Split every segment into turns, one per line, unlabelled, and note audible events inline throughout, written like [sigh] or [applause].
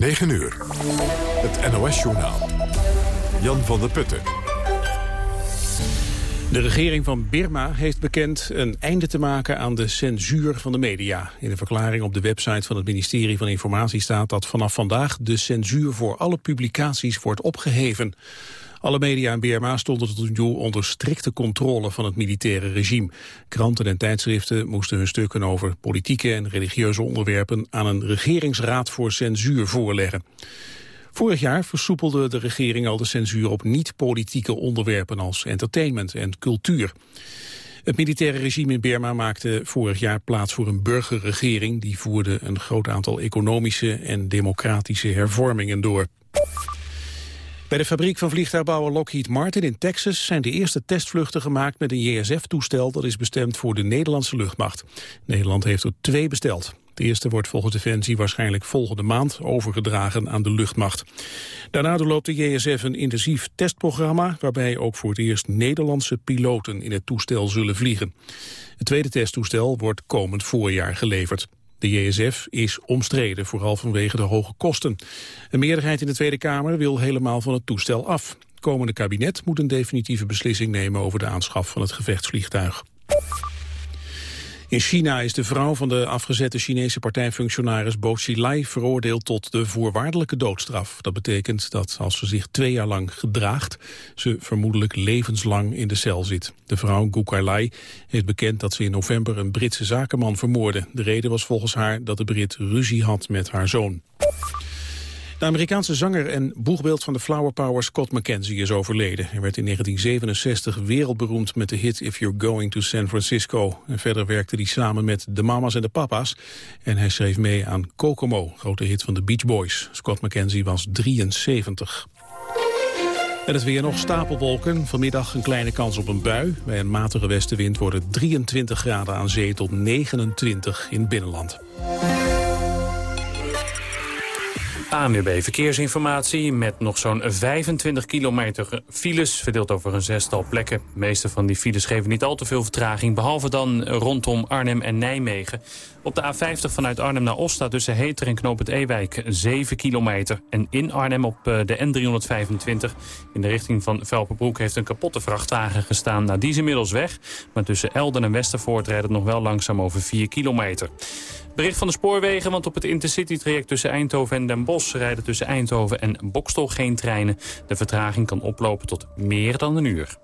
9 uur. Het NOS-journaal. Jan van der Putten.
De regering van Birma heeft bekend een einde te maken aan de censuur van de media. In een verklaring op de website van het ministerie van Informatie staat dat vanaf vandaag de censuur voor alle publicaties wordt opgeheven. Alle media in Birma stonden tot nu toe onder strikte controle van het militaire regime. Kranten en tijdschriften moesten hun stukken over politieke en religieuze onderwerpen aan een regeringsraad voor censuur voorleggen. Vorig jaar versoepelde de regering al de censuur op niet-politieke onderwerpen als entertainment en cultuur. Het militaire regime in Burma maakte vorig jaar plaats voor een burgerregering. Die voerde een groot aantal economische en democratische hervormingen door. Bij de fabriek van vliegtuigbouwer Lockheed Martin in Texas zijn de eerste testvluchten gemaakt met een JSF-toestel dat is bestemd voor de Nederlandse luchtmacht. Nederland heeft er twee besteld. De eerste wordt volgens Defensie waarschijnlijk volgende maand overgedragen aan de luchtmacht. Daarna doorloopt de JSF een intensief testprogramma waarbij ook voor het eerst Nederlandse piloten in het toestel zullen vliegen. Het tweede testtoestel wordt komend voorjaar geleverd. De JSF is omstreden, vooral vanwege de hoge kosten. Een meerderheid in de Tweede Kamer wil helemaal van het toestel af. Komende kabinet moet een definitieve beslissing nemen over de aanschaf van het gevechtsvliegtuig. In China is de vrouw van de afgezette Chinese partijfunctionaris Bo Xilai veroordeeld tot de voorwaardelijke doodstraf. Dat betekent dat als ze zich twee jaar lang gedraagt, ze vermoedelijk levenslang in de cel zit. De vrouw Gu Kailai heeft bekend dat ze in november een Britse zakenman vermoordde. De reden was volgens haar dat de Brit ruzie had met haar zoon. De Amerikaanse zanger en boegbeeld van de Flower Power Scott McKenzie is overleden. Hij werd in 1967 wereldberoemd met de hit If You're Going to San Francisco. En verder werkte hij samen met de Mamas en de Papa's. En hij schreef mee aan Kokomo, grote hit van de Beach Boys. Scott McKenzie was 73. En het weer nog stapelwolken. Vanmiddag een kleine kans op een bui. Bij een matige westenwind worden 23 graden aan zee tot 29 in het binnenland.
ANWB Verkeersinformatie met nog zo'n 25 kilometer files... verdeeld over een zestal plekken. De meeste van die files geven niet al te veel vertraging... behalve dan rondom Arnhem en Nijmegen. Op de A50 vanuit Arnhem naar Osta tussen Heter en Knoop het Ewijk 7 kilometer. En in Arnhem op eh, de N325 in de richting van Velperbroek... heeft een kapotte vrachtwagen gestaan. Nou, die is inmiddels weg. Maar tussen Elden en Westervoort rijdt het nog wel langzaam over 4 kilometer. Bericht van de spoorwegen, want op het Intercity-traject tussen Eindhoven en Den Bosch... rijden tussen Eindhoven en Bokstel geen treinen. De vertraging kan oplopen tot meer dan een uur.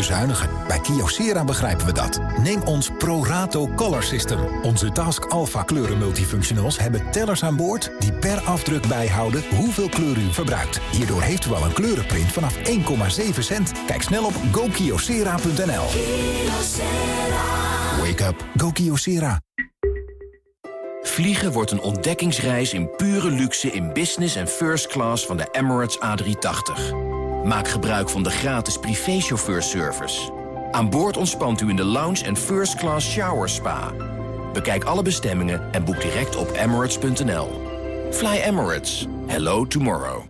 Bezuinigen. Bij Kyocera begrijpen we dat. Neem ons ProRato Color System. Onze Task Alpha kleuren multifunctionals hebben tellers aan boord... die per afdruk bijhouden hoeveel kleur u verbruikt. Hierdoor heeft u al een kleurenprint vanaf 1,7 cent. Kijk snel op gokyocera.nl. Wake up. Go Kyocera.
Vliegen wordt een ontdekkingsreis in pure luxe in business en first class van de Emirates A380. Maak gebruik van de gratis privéchauffeurservice. Aan boord ontspant u in de lounge en first class shower spa. Bekijk alle bestemmingen en boek direct op emirates.nl. Fly Emirates. Hello tomorrow.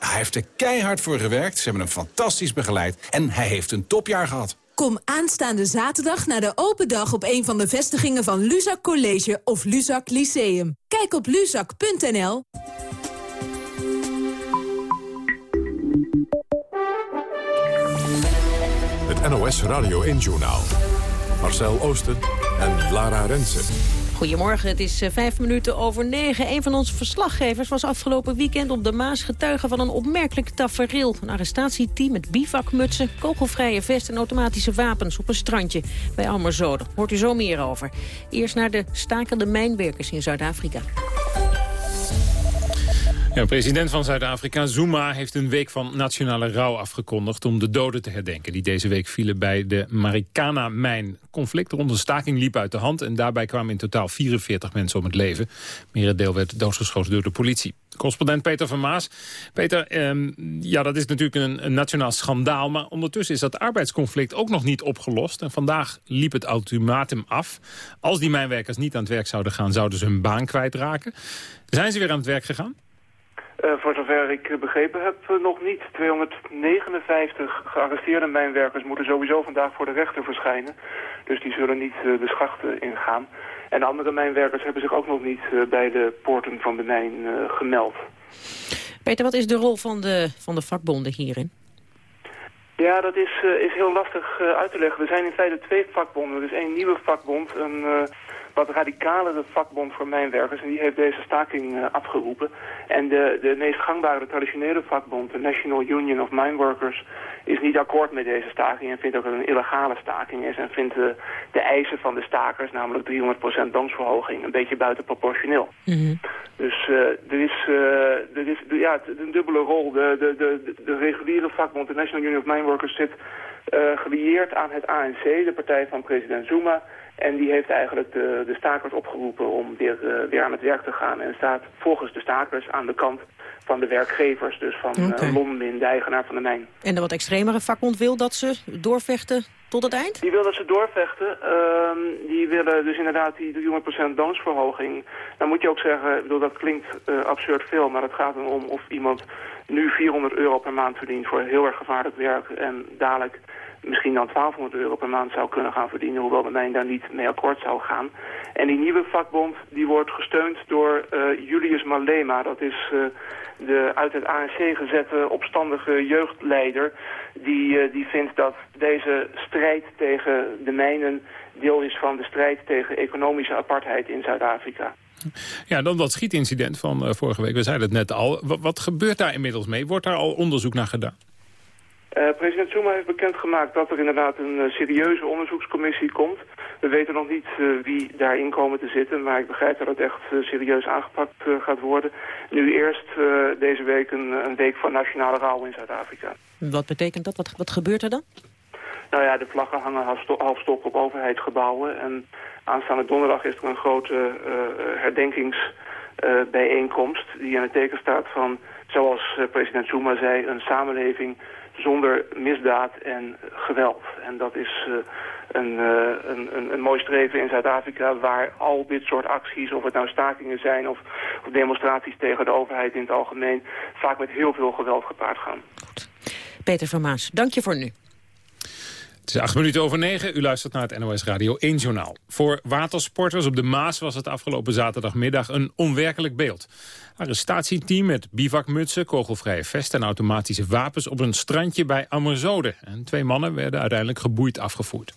Hij heeft er keihard voor gewerkt, ze hebben hem fantastisch begeleid... en hij heeft een topjaar gehad.
Kom aanstaande zaterdag naar de open dag op een van de vestigingen van Luzak College of Luzak Lyceum. Kijk op luzak.nl.
Het NOS Radio 1-journaal. Marcel Oosten en Lara Rensen.
Goedemorgen, het is eh, vijf minuten over negen. Een van onze verslaggevers was afgelopen weekend op de Maas getuige van een opmerkelijk tafereel. Een arrestatieteam met bivakmutsen, kogelvrije vest en automatische wapens op een strandje bij Almerzode. Hoort u zo meer over. Eerst naar de stakende mijnwerkers in Zuid-Afrika.
President van Zuid-Afrika, Zuma, heeft een week van nationale rouw afgekondigd... om de doden te herdenken die deze week vielen bij de Marikana-mijn. Conflict rond een staking liep uit de hand... en daarbij kwamen in totaal 44 mensen om het leven. Merendeel werd doodgeschoten door de politie. Correspondent Peter van Maas. Peter, ehm, ja, dat is natuurlijk een, een, nationaal schandaal... maar ondertussen is dat arbeidsconflict ook nog niet opgelost. En vandaag liep het ultimatum af. Als die mijnwerkers niet aan het werk zouden gaan... zouden ze hun baan kwijtraken. Zijn ze weer aan het werk gegaan?
Uh, voor zover ik begrepen heb, uh, nog niet. 259 gearresteerde mijnwerkers moeten sowieso vandaag voor de rechter verschijnen. Dus die zullen niet uh, de schachten ingaan. En andere mijnwerkers hebben zich ook nog niet bij de poorten van de mijn gemeld.
Peter, wat is de rol van de, van de vakbonden hierin?
Ja, dat is, is heel lastig uit te leggen. Er zijn in feite twee vakbonden. Er is één nieuwe vakbond, een wat radicalere vakbond voor mijnwerkers. En die heeft deze staking uh, afgeroepen. En de, de meest gangbare traditionele vakbond, de National Union of Mine Workers, is niet akkoord met deze staking en vindt ook dat het een illegale staking is. En vindt de, de eisen van de stakers, namelijk 300% loonsverhoging, een beetje buitenproportioneel. Mm Dus uh, er is, uh, er is ja, een dubbele rol. De, de, de, de reguliere vakbond, de National Union of Mine Workers, zit gelieerd aan het ANC, de partij van president Zuma. En die heeft eigenlijk de, de stakers opgeroepen om weer, uh, weer aan het werk te gaan. En staat volgens de stakers aan de kant van de werkgevers. Dus van eh, okay. uh, Lonmin, de eigenaar van de mijn.
En de wat extremere vakbond wil dat ze doorvechten tot het eind?
Die wil dat ze doorvechten. Uh, die willen dus inderdaad die 300% loonsverhoging. Dan moet je ook zeggen, bedoel, dat klinkt uh, absurd veel. Maar het gaat erom of iemand nu 400 euro per maand verdient voor heel erg gevaarlijk werk. En dadelijk misschien dan 1200 euro per maand zou kunnen gaan verdienen, hoewel de mijn daar niet mee akkoord zou gaan. En die nieuwe vakbond die wordt gesteund door uh, Julius Malema. Dat is uh, de uit het ANC gezette opstandige jeugdleider. Die, uh, die vindt dat deze strijd tegen de mijnen deel is van de strijd tegen economische apartheid in Zuid-Afrika.
Ja, dan dat schietincident van vorige week. We zeiden het net al. Wat gebeurt daar inmiddels mee? Wordt daar al onderzoek naar gedaan?
Uh, president Zuma heeft bekendgemaakt dat er inderdaad een uh, serieuze onderzoekscommissie komt. We weten nog niet uh, wie daarin komen te zitten, maar ik begrijp dat het echt serieus aangepakt gaat worden. Nu eerst deze week een, een, week van nationale rouw in Zuid-Afrika.
Wat betekent dat? Wat, wat gebeurt er dan?
Nou ja, de vlaggen hangen halfstok op overheidsgebouwen. En aanstaande donderdag is er een grote herdenkingsbijeenkomst die aan het teken staat van, zoals president Zuma zei, een samenleving zonder misdaad en geweld. En dat is uh, een, uh, een, een, een, mooi streven in Zuid-Afrika waar al dit soort acties, of het nou stakingen zijn of, of, demonstraties tegen de overheid in het algemeen, vaak met heel veel geweld gepaard gaan.
Goed. Peter van Maas, dank je voor nu.
Het is acht minuten over negen. U luistert naar het NOS Radio 1 Journaal. Voor watersporters op de Maas was het afgelopen zaterdagmiddag een onwerkelijk beeld. Arrestatieteam met bivakmutsen, kogelvrije vesten en automatische wapens... op een strandje bij Amerzode. En twee mannen werden uiteindelijk geboeid afgevoerd.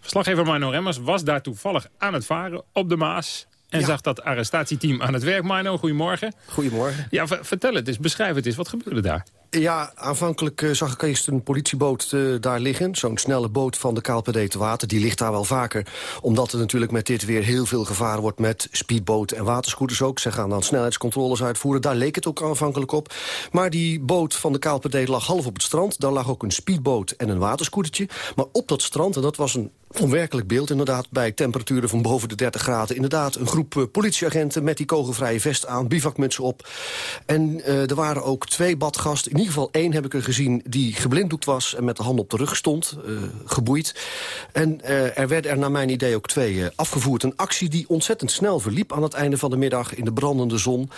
Verslaggever Marno Remmers was daar toevallig aan het varen op de Maas... En ja. zag dat arrestatieteam aan het werk. Marno, goedemorgen.
Goedemorgen.
Ja, vertel het eens, beschrijf het eens. Wat gebeurde daar?
Ja, aanvankelijk uh, zag ik eerst een politieboot uh, daar liggen. Zo'n snelle boot van de KLPD te water. Die ligt daar wel vaker. Omdat er natuurlijk met dit weer heel veel gevaar wordt... met speedboot en waterscooters ook. Ze gaan dan snelheidscontroles uitvoeren. Daar leek het ook aanvankelijk op. Maar die boot van de KLPD lag half op het strand. Daar lag ook een speedboot en een waterscootertje. Maar op dat strand, en dat was een onwerkelijk beeld inderdaad... bij temperaturen van boven de 30 graden. Inderdaad, een groep uh, politieagenten met die kogelvrije vest aan, bivakmutsen op. En uh, er waren ook twee badgasten. In ieder geval één heb ik er gezien die geblinddoekt was... en met de hand op de rug stond, uh, geboeid. En er werden er naar mijn idee ook twee afgevoerd. Een actie die ontzettend snel verliep aan het einde van de middag... in de brandende zon.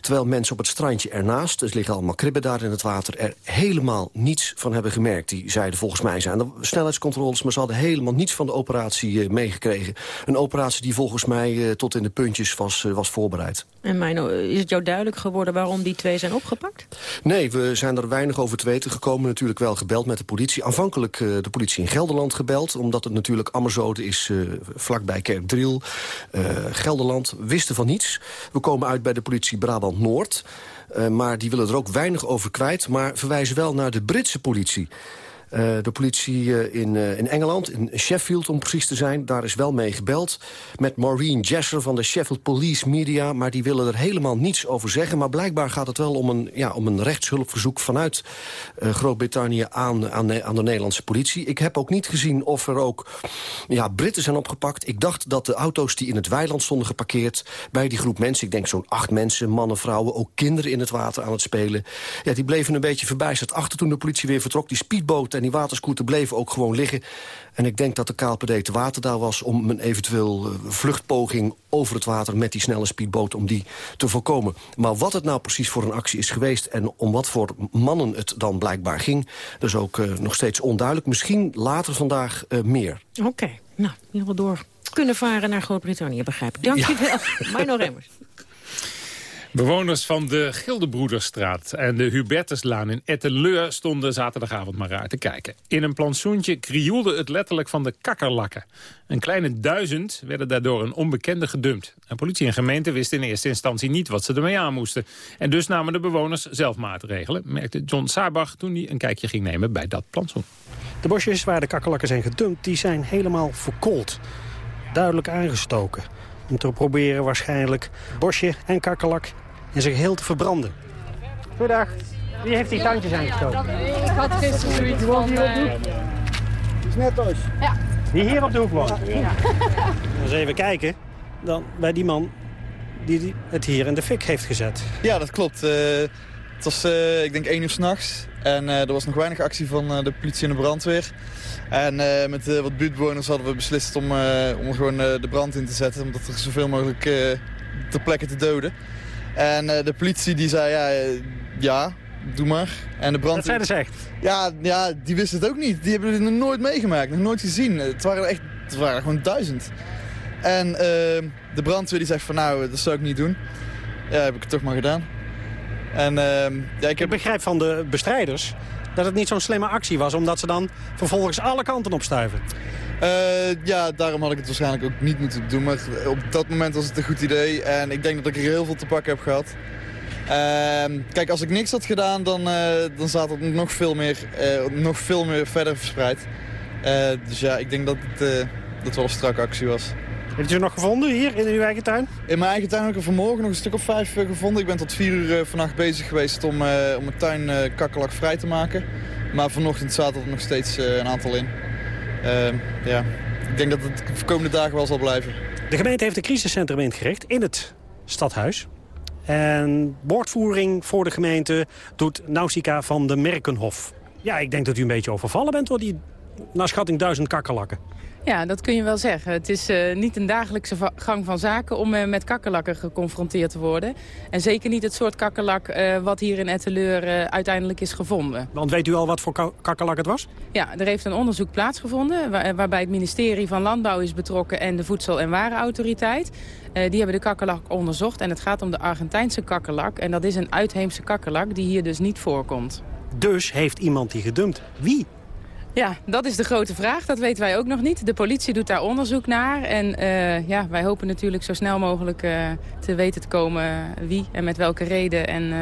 Terwijl mensen op het strandje ernaast, er liggen allemaal kribben daar in het water... er helemaal niets van hebben gemerkt. Die zeiden volgens mij zijn er snelheidscontroles... maar ze hadden helemaal niets van de operatie uh, meegekregen. Een operatie die volgens mij uh, tot in de puntjes was, uh, was voorbereid.
En Mino, is het jou duidelijk geworden waarom die twee zijn opgepakt?
Nee, we zijn er weinig over te weten gekomen. Natuurlijk wel gebeld met de politie. Aanvankelijk de politie in Gelderland gebeld. Omdat het natuurlijk Ammerzode is vlakbij Kerkdriel. Gelderland wisten van niets. We komen uit bij de politie Brabant-Noord. maar die willen er ook weinig over kwijt. Maar verwijzen wel naar de Britse politie. Uh, de politie uh, in, uh, in Engeland, in Sheffield om precies te zijn... daar is wel mee gebeld met Maureen Jesser van de Sheffield Police Media... maar die willen er helemaal niets over zeggen. Maar blijkbaar gaat het wel om een, ja, om een rechtshulpverzoek vanuit Groot-Brittannië... Aan, aan, aan, de Nederlandse politie. Ik heb ook niet gezien of er ook ja, Britten zijn opgepakt. Ik dacht dat de auto's die in het weiland stonden geparkeerd... bij die groep mensen, ik denk zo'n acht mensen, mannen, vrouwen... ook kinderen in het water aan het spelen... Ja, die bleven een beetje verbijsterd achter toen de politie weer vertrok. Die speedboot en die waterscooter bleven ook gewoon liggen. En ik denk dat de KLPD te water daar was om een eventueel eh, vluchtpoging over het water met die snelle speedboot om die te voorkomen. Maar wat het nou precies voor een actie is geweest en om wat voor mannen het dan blijkbaar ging, dat is ook uh, nog steeds onduidelijk. Misschien later vandaag uh, meer.
Oké, okay. nou, in ieder geval door kunnen varen naar Groot-Brittannië, begrijp ik. Dank je wel, [laughs] Mino Remmers.
Bewoners van de Gildebroederstraat en de Hubertuslaan in Etteleur stonden zaterdagavond maar raar te kijken. In een plantsoentje krioelde het letterlijk van de kakkerlakken. Een kleine duizend werden daardoor een onbekende gedumpt. En politie en gemeente wisten in eerste instantie niet wat ze ermee aan moesten. En dus namen de bewoners zelf maatregelen, merkte John Saarbach toen hij een kijkje ging nemen bij dat plantsoen.
De bosjes waar de kakkerlakken zijn gedumpt, die zijn helemaal verkoold. Duidelijk aangestoken. Om te proberen waarschijnlijk bosje en kakkerlak in zijn geheel te verbranden. Goedendag. Wie heeft die tandjes aangestoken?
Ik had gisteren zoiets van... Uh...
is net thuis. Ja. Die hier op de hoek woont? Ja. Eens [laughs] even kijken. Dan bij die man die het hier in de fik heeft gezet.
Ja, dat klopt. Uh, het was, uh, ik denk, één uur s'nachts. En uh, er was nog weinig actie van de politie en de brandweer. En met wat buurtbewoners hadden we beslist om, om gewoon de brand in te zetten. Omdat er zoveel mogelijk ter plekke te doden. En uh, de politie die zei, ja, uh, ja, doe maar. En de brand... Dat
zeiden ze echt?
Ja, ja, die wisten het ook niet. Die hebben het nog nooit meegemaakt, nog nooit gezien. Het waren echt, het waren gewoon duizend. En uh, de brandweer die zegt van, nou, dat zou ik niet doen. Ja, heb ik het toch maar gedaan.
En, ja, ik, heb... ik begrijp van de bestrijders dat het niet zo'n slimme actie was... omdat ze dan vervolgens alle kanten opstuiven.
Uh, ja, daarom had ik het waarschijnlijk ook niet moeten doen. Maar op dat moment was het een goed idee. En ik denk dat ik er heel veel te pakken heb gehad. Uh, kijk, als ik niks had gedaan, dan, uh, dan zat het nog veel meer, uh, nog veel meer verder verspreid. dus ja, ik denk dat het dat wel een strakke actie was.
Heeft u ze nog gevonden hier in uw eigen tuin?
In mijn eigen tuin heb ik er vanmorgen nog een stuk of vijf gevonden. Ik ben tot vier uur vannacht bezig geweest om, om mijn tuin kakkelak vrij te maken. Maar vanochtend zaten er nog steeds een aantal in. Ehm, ja, ik denk dat het de komende dagen wel zal blijven.
De gemeente heeft een crisiscentrum ingericht in het stadhuis. En woordvoering voor de gemeente doet Nausicaa van de Merkenhof. Ja, ik denk dat u een beetje overvallen bent door die, naar schatting, duizend kakkerlakken.
Ja, dat kun je wel zeggen. Het is uh, niet een dagelijkse gang van zaken om uh, met kakkerlakken geconfronteerd te worden. En zeker niet het soort kakkerlak uh, wat hier in Etteleur uiteindelijk is gevonden.
Want weet u al wat voor kakkerlak het was?
Ja, er heeft een onderzoek plaatsgevonden waar, waarbij het ministerie van Landbouw is betrokken en de Voedsel- en Warenautoriteit. die hebben de kakkerlak onderzocht en het gaat om de Argentijnse kakkerlak. En dat is een uitheemse kakkerlak die hier dus niet voorkomt.
Dus heeft iemand die gedumpt. Wie?
Ja, dat is de grote vraag. Dat weten wij ook nog niet. De politie doet daar onderzoek naar. En uh, ja, wij hopen natuurlijk zo snel mogelijk uh, te weten te komen wie en met welke reden. En uh,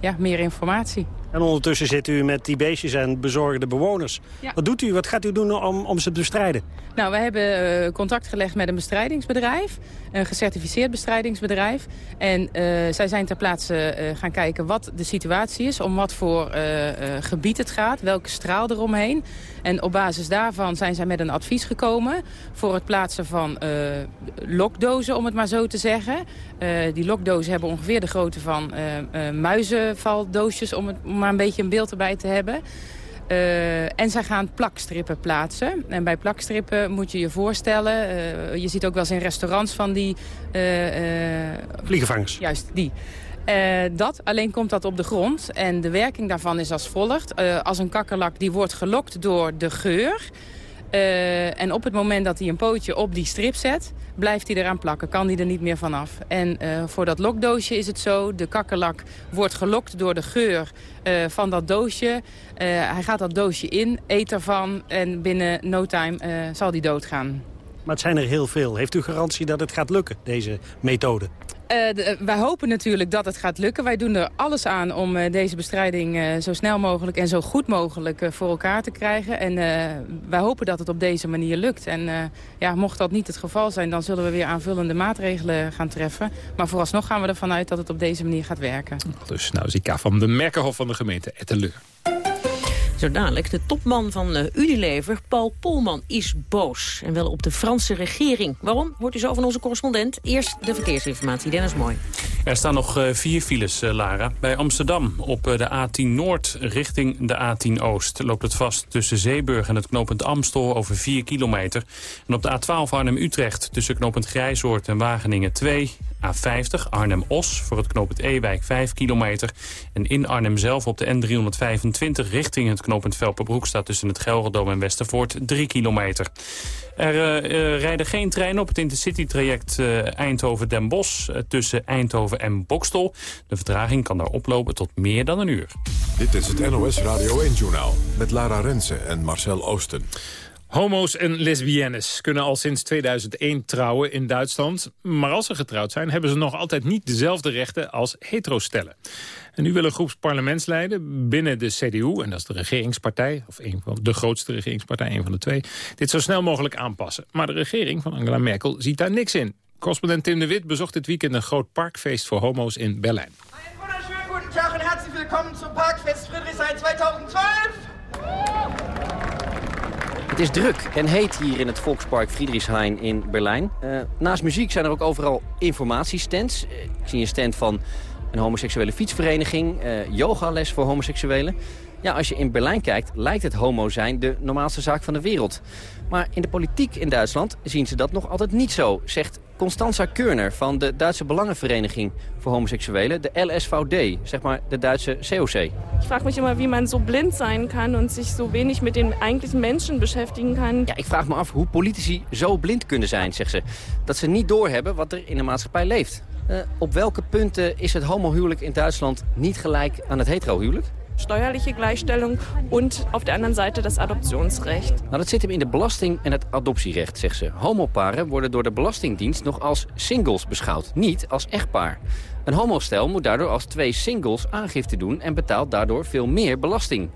ja, meer informatie.
En ondertussen zit u met die beestjes en bezorgde bewoners. Wat doet u? Wat gaat u doen om, om ze te bestrijden?
Nou, we hebben contact gelegd met een bestrijdingsbedrijf. Een gecertificeerd bestrijdingsbedrijf. En uh, zij zijn ter plaatse uh, gaan kijken wat de situatie is. Om wat voor uh, gebied het gaat. Welke straal eromheen. En op basis daarvan zijn zij met een advies gekomen. Voor het plaatsen van lokdozen, om het maar zo te zeggen. die lokdozen hebben ongeveer de grootte van muizenvaldoosjes. Om het maar een beetje een beeld erbij te hebben. Uh, en zij gaan plakstrippen plaatsen. En bij plakstrippen moet je je voorstellen... Uh, je ziet ook wel eens in restaurants van die... Uh,
Vliegenvangers.
Juist, die. Dat, alleen komt dat op de grond. En de werking daarvan is als volgt. als een kakkerlak die wordt gelokt door de geur... Uh, en op het moment dat hij een pootje op die strip zet, blijft hij eraan plakken. Kan hij er niet meer vanaf. En voor dat lokdoosje is het zo, de kakkerlak wordt gelokt door de geur van dat doosje. hij gaat dat doosje in, eet ervan en binnen no time zal hij doodgaan.
Maar het zijn er heel veel. Heeft u garantie dat het gaat lukken, deze methode?
Uh, wij hopen natuurlijk dat het gaat lukken. Wij doen er alles aan om uh, deze bestrijding zo snel mogelijk en zo goed mogelijk voor elkaar te krijgen. En wij hopen dat het op deze manier lukt. En ja, mocht dat niet het geval zijn, dan zullen we weer aanvullende maatregelen gaan treffen. Maar vooralsnog gaan we ervan uit dat het op deze manier gaat werken.
Dus nou Zika van de Merkenhof van de gemeente Etteleur.
Dadelijk, de topman van uh, Unilever, Paul Polman, is boos. En wel op de Franse regering. Waarom? Hoort u zo van onze correspondent. Eerst de verkeersinformatie. Dennis Mooi.
Er staan nog uh, vier files, uh, Lara. Bij Amsterdam op de A10 Noord richting de A10 Oost... loopt het vast tussen Zeeburg en het knooppunt Amstel over 4 kilometer. En op de A12 Arnhem-Utrecht tussen knooppunt Grijzoord en Wageningen 2... A50 Arnhem-Os voor het knooppunt Ewijk 5 kilometer. En in Arnhem zelf op de N325 richting het knooppunt Velperbroek... staat tussen het Gelredome en Westervoort 3 kilometer. Er rijden geen treinen op het Intercity-traject Eindhoven-Den Bosch... tussen Eindhoven en Bokstel. De vertraging kan daar oplopen tot meer dan een uur.
Dit is het NOS Radio 1-journaal met Lara Rensen en Marcel Oosten.
Homo's en lesbiennes kunnen al sinds 2001 trouwen in Duitsland. Maar als ze getrouwd zijn, hebben ze nog altijd niet dezelfde rechten als heterostellen. En nu willen een groep parlementsleden binnen de CDU... en dat is de regeringspartij, of een van de grootste regeringspartij, een van de twee... dit zo snel mogelijk aanpassen. Maar de regering van Angela Merkel ziet daar niks in. Correspondent Tim de Wit bezocht dit weekend een groot parkfeest voor homo's in Berlijn.
Een wunderschönen guten Tag en hartelijk welkom zum Parkfest Friedrichshain 2012.
Het is druk en heet hier in het Volkspark Friedrichshain in Berlijn. Uh, naast muziek zijn er ook overal informatiestands. Uh, ik zie een stand van een homoseksuele fietsvereniging, uh, yogales voor homoseksuelen. Ja, als je in Berlijn kijkt, lijkt het homo zijn de normaalste zaak van de wereld. Maar in de politiek in Duitsland zien ze dat nog altijd niet zo, zegt Constanza Körner van de Duitse Belangenvereniging voor Homoseksuelen, de LSVD, zeg maar de Duitse COC.
Ik vraag me immer, wie man zo blind zijn kan en zich zo weinig met den eigentlichen mensen beschäftigen kan.
Ja, ik vraag me af hoe politici zo blind kunnen zijn, zegt ze. Dat ze niet doorhebben wat er in de maatschappij leeft. Uh, op welke punten is het homohuwelijk in Duitsland niet gelijk aan het heterohuwelijk?
Steuerliche Gleichstellung und auf der anderen Seite das Adoptionsrecht.
Nou, dat zit hem in de belasting en het adoptierecht, zegt ze. Homoparen worden door de Belastingdienst nog als singles beschouwd, niet als echtpaar. Een homostel moet daardoor als twee singles aangifte doen en betaalt daardoor veel meer belasting.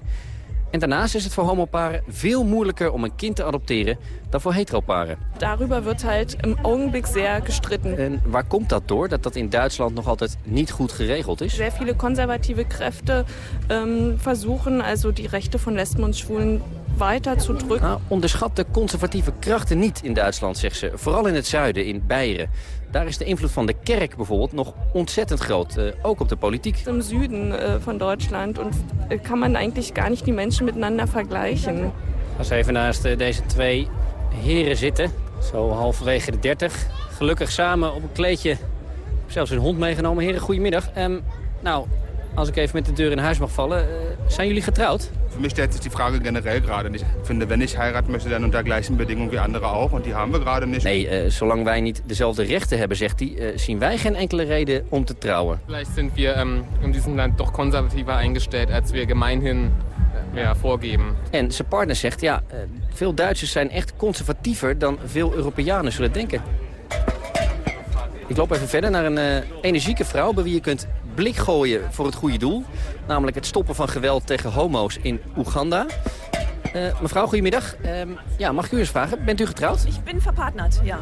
En daarnaast is het voor homoparen veel moeilijker om een kind te adopteren dan voor heteroparen.
Daarover wordt halt im Augenblick sehr gestritten.
En waar komt dat door, dat dat in Duitsland nog altijd niet goed geregeld is?
Sehr viele conservative Kräfte ähm, versuchen also die Rechte von Lesben und Schwulen weiter zu drücken.
Nou, onderschat de conservatieve krachten niet in Duitsland, zegt ze. Vooral in het zuiden, in Beieren. Daar is de invloed van de kerk bijvoorbeeld nog ontzettend groot, uh, ook op de politiek.
Im Süden uh, van Duitsland und uh, kan man eigenlijk gar niet die mensen miteinander vergleichen.
Als we even naast deze twee heren zitten, zo halverwege de 30, gelukkig samen op een kleedje, zelfs een hond meegenomen. Heren, goedemiddag. Um, nou, als ik even met de deur in huis mag vallen, zijn jullie getrouwd?
Für mich stellt sich die Frage generell gerade nicht. Ich finde, wenn ich heiraten möchte, dann unter gleichen Bedingungen wie andere auch. Und die haben wir gerade nicht.
Nee, uh, zolang wij niet dezelfde rechten hebben, zegt hij, uh, zien wij geen enkele reden om te trouwen.
Vielleicht sind wir ähm, in diesem Land doch konservativer eingestellt, als wir gemeinhin äh, ja, voorgeven.
En zijn partner zegt, ja, uh, veel Duitsers zijn echt conservatiever dan veel Europeanen zullen denken. Ik loop even verder naar een uh, energieke vrouw bij wie je kunt blik gooien voor het goede doel. Namelijk het stoppen van geweld tegen homo's in Oeganda. Uh, mevrouw, goedemiddag. Uh, ja, mag ik u eens vragen? Bent u getrouwd?
Ik ben verpartnerd, ja.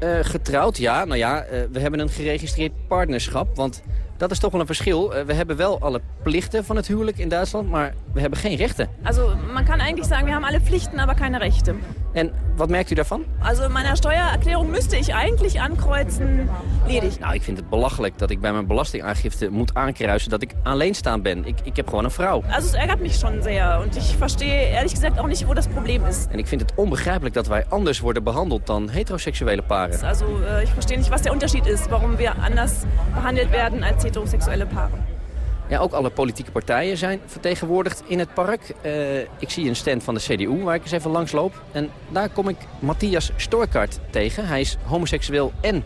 Uh, getrouwd, ja. Nou ja, we hebben een geregistreerd partnerschap. Want dat is toch wel een verschil. we hebben wel alle plichten van het huwelijk in Duitsland, maar we hebben geen rechten.
Also, man kan eigenlijk zeggen, we hebben alle plichten, maar keine rechten.
En wat merkt u daarvan?
Also in meiner Steuererklärung müsste ich eigentlich ankreuzen ledig.
Nou, ik vind het belachelijk dat ik bij mijn belastingaangifte moet aankruisen dat ik alleenstaand ben. Ik, ik heb gewoon een vrouw.
Also es ärgert mich schon sehr und ich verstehe ehrlich gesagt auch nicht, wo das Problem ist.
En ik vind het onbegrijpelijk dat wij anders worden behandeld dan heteroseksuele paren.
Also uh, ich verstehe nicht, was der Unterschied ist, warum wir anders behandelt werden als heterosexuelle Paaren.
Ja, ook alle politieke partijen zijn vertegenwoordigd in het park. Uh, ik zie een stand van de CDU waar ik eens even langs loop. En daar kom ik Matthias Storkart tegen. Hij is homoseksueel en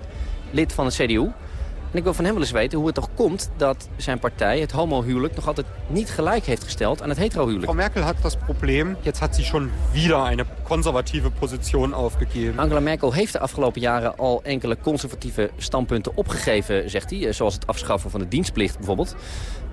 lid van de CDU. En ik wil van hem wel eens weten hoe het toch komt dat zijn partij het homohuwelijk nog altijd niet gelijk heeft gesteld aan het heterohuwelijk.
Frau Merkel had das Problem, jetzt hat sie schon wieder eine konservative Position aufgegeben.
Angela Merkel heeft de afgelopen jaren al enkele conservatieve standpunten opgegeven, zegt hij. Zoals het afschaffen van de dienstplicht bijvoorbeeld.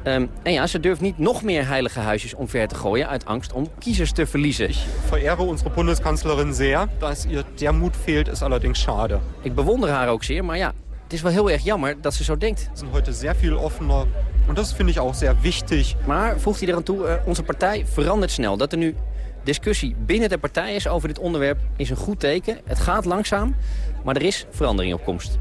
Um, en ja, ze durft niet nog meer heilige huisjes omver te gooien... uit angst om kiezers te verliezen.
Ik verehre onze Bundeskanzlerin zeer. Dat ihr der Mut fehlt, is allerdings schade.
Ik bewonder haar ook zeer, maar ja, het is wel heel erg jammer dat ze zo denkt.
We zijn heute zeer veel offener. En dat vind ik ook zeer wichtig.
Maar, voegt hij eraan toe, uh, onze partij verandert snel. Dat er nu discussie binnen de partij is over dit onderwerp is een goed teken. Het gaat langzaam, maar er is verandering op komst.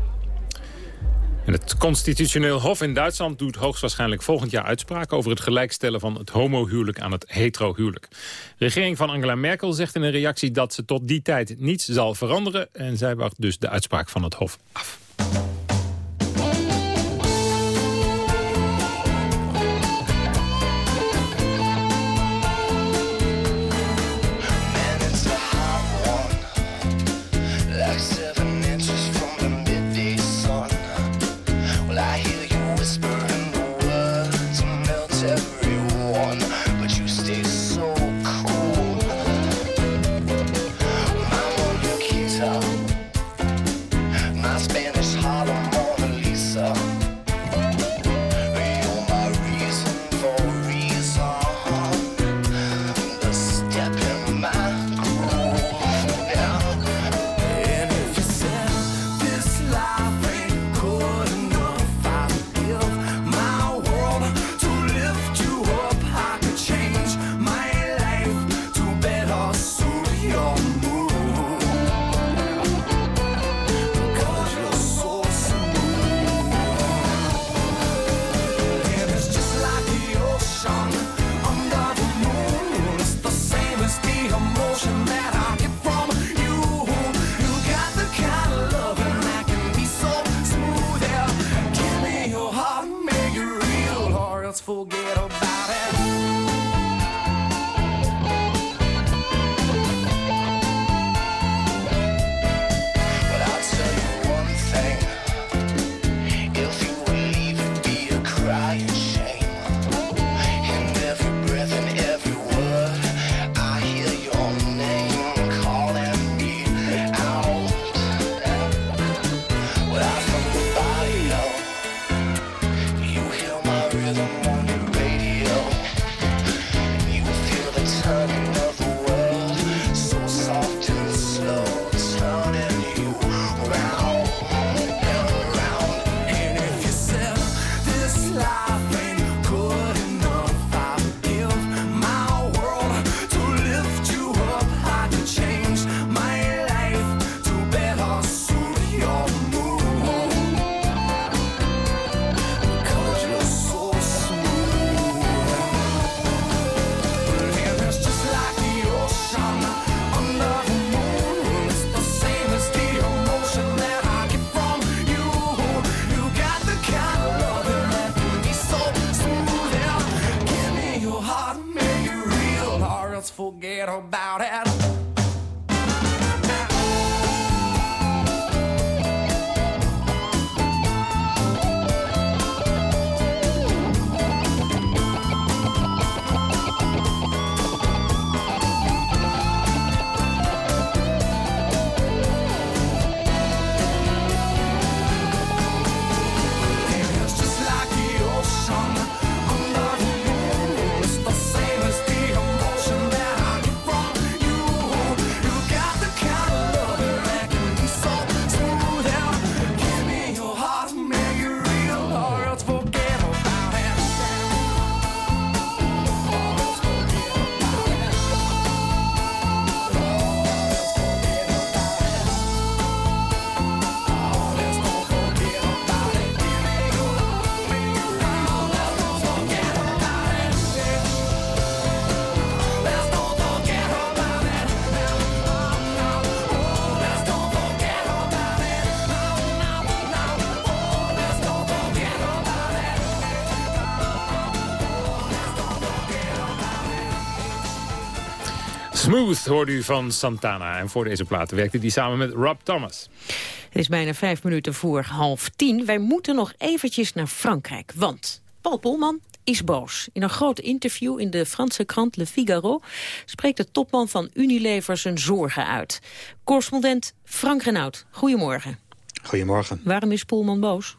En het constitutioneel hof in Duitsland doet hoogstwaarschijnlijk volgend jaar uitspraak over het gelijkstellen van het homohuwelijk aan het heterohuwelijk. De regering van Angela Merkel zegt in een reactie dat ze tot die tijd niets zal veranderen en zij wacht dus de uitspraak van het hof af. Smooth hoorde u van Santana. En voor deze platen werkte hij samen met Rob Thomas.
Het is bijna vijf minuten voor half tien. Wij moeten nog eventjes naar Frankrijk, want Paul Polman is boos. In een groot interview in de Franse krant Le Figaro... spreekt de topman van Unilever zijn zorgen uit. Correspondent Frank Renaud, goedemorgen.
Goedemorgen.
Waarom is Polman boos?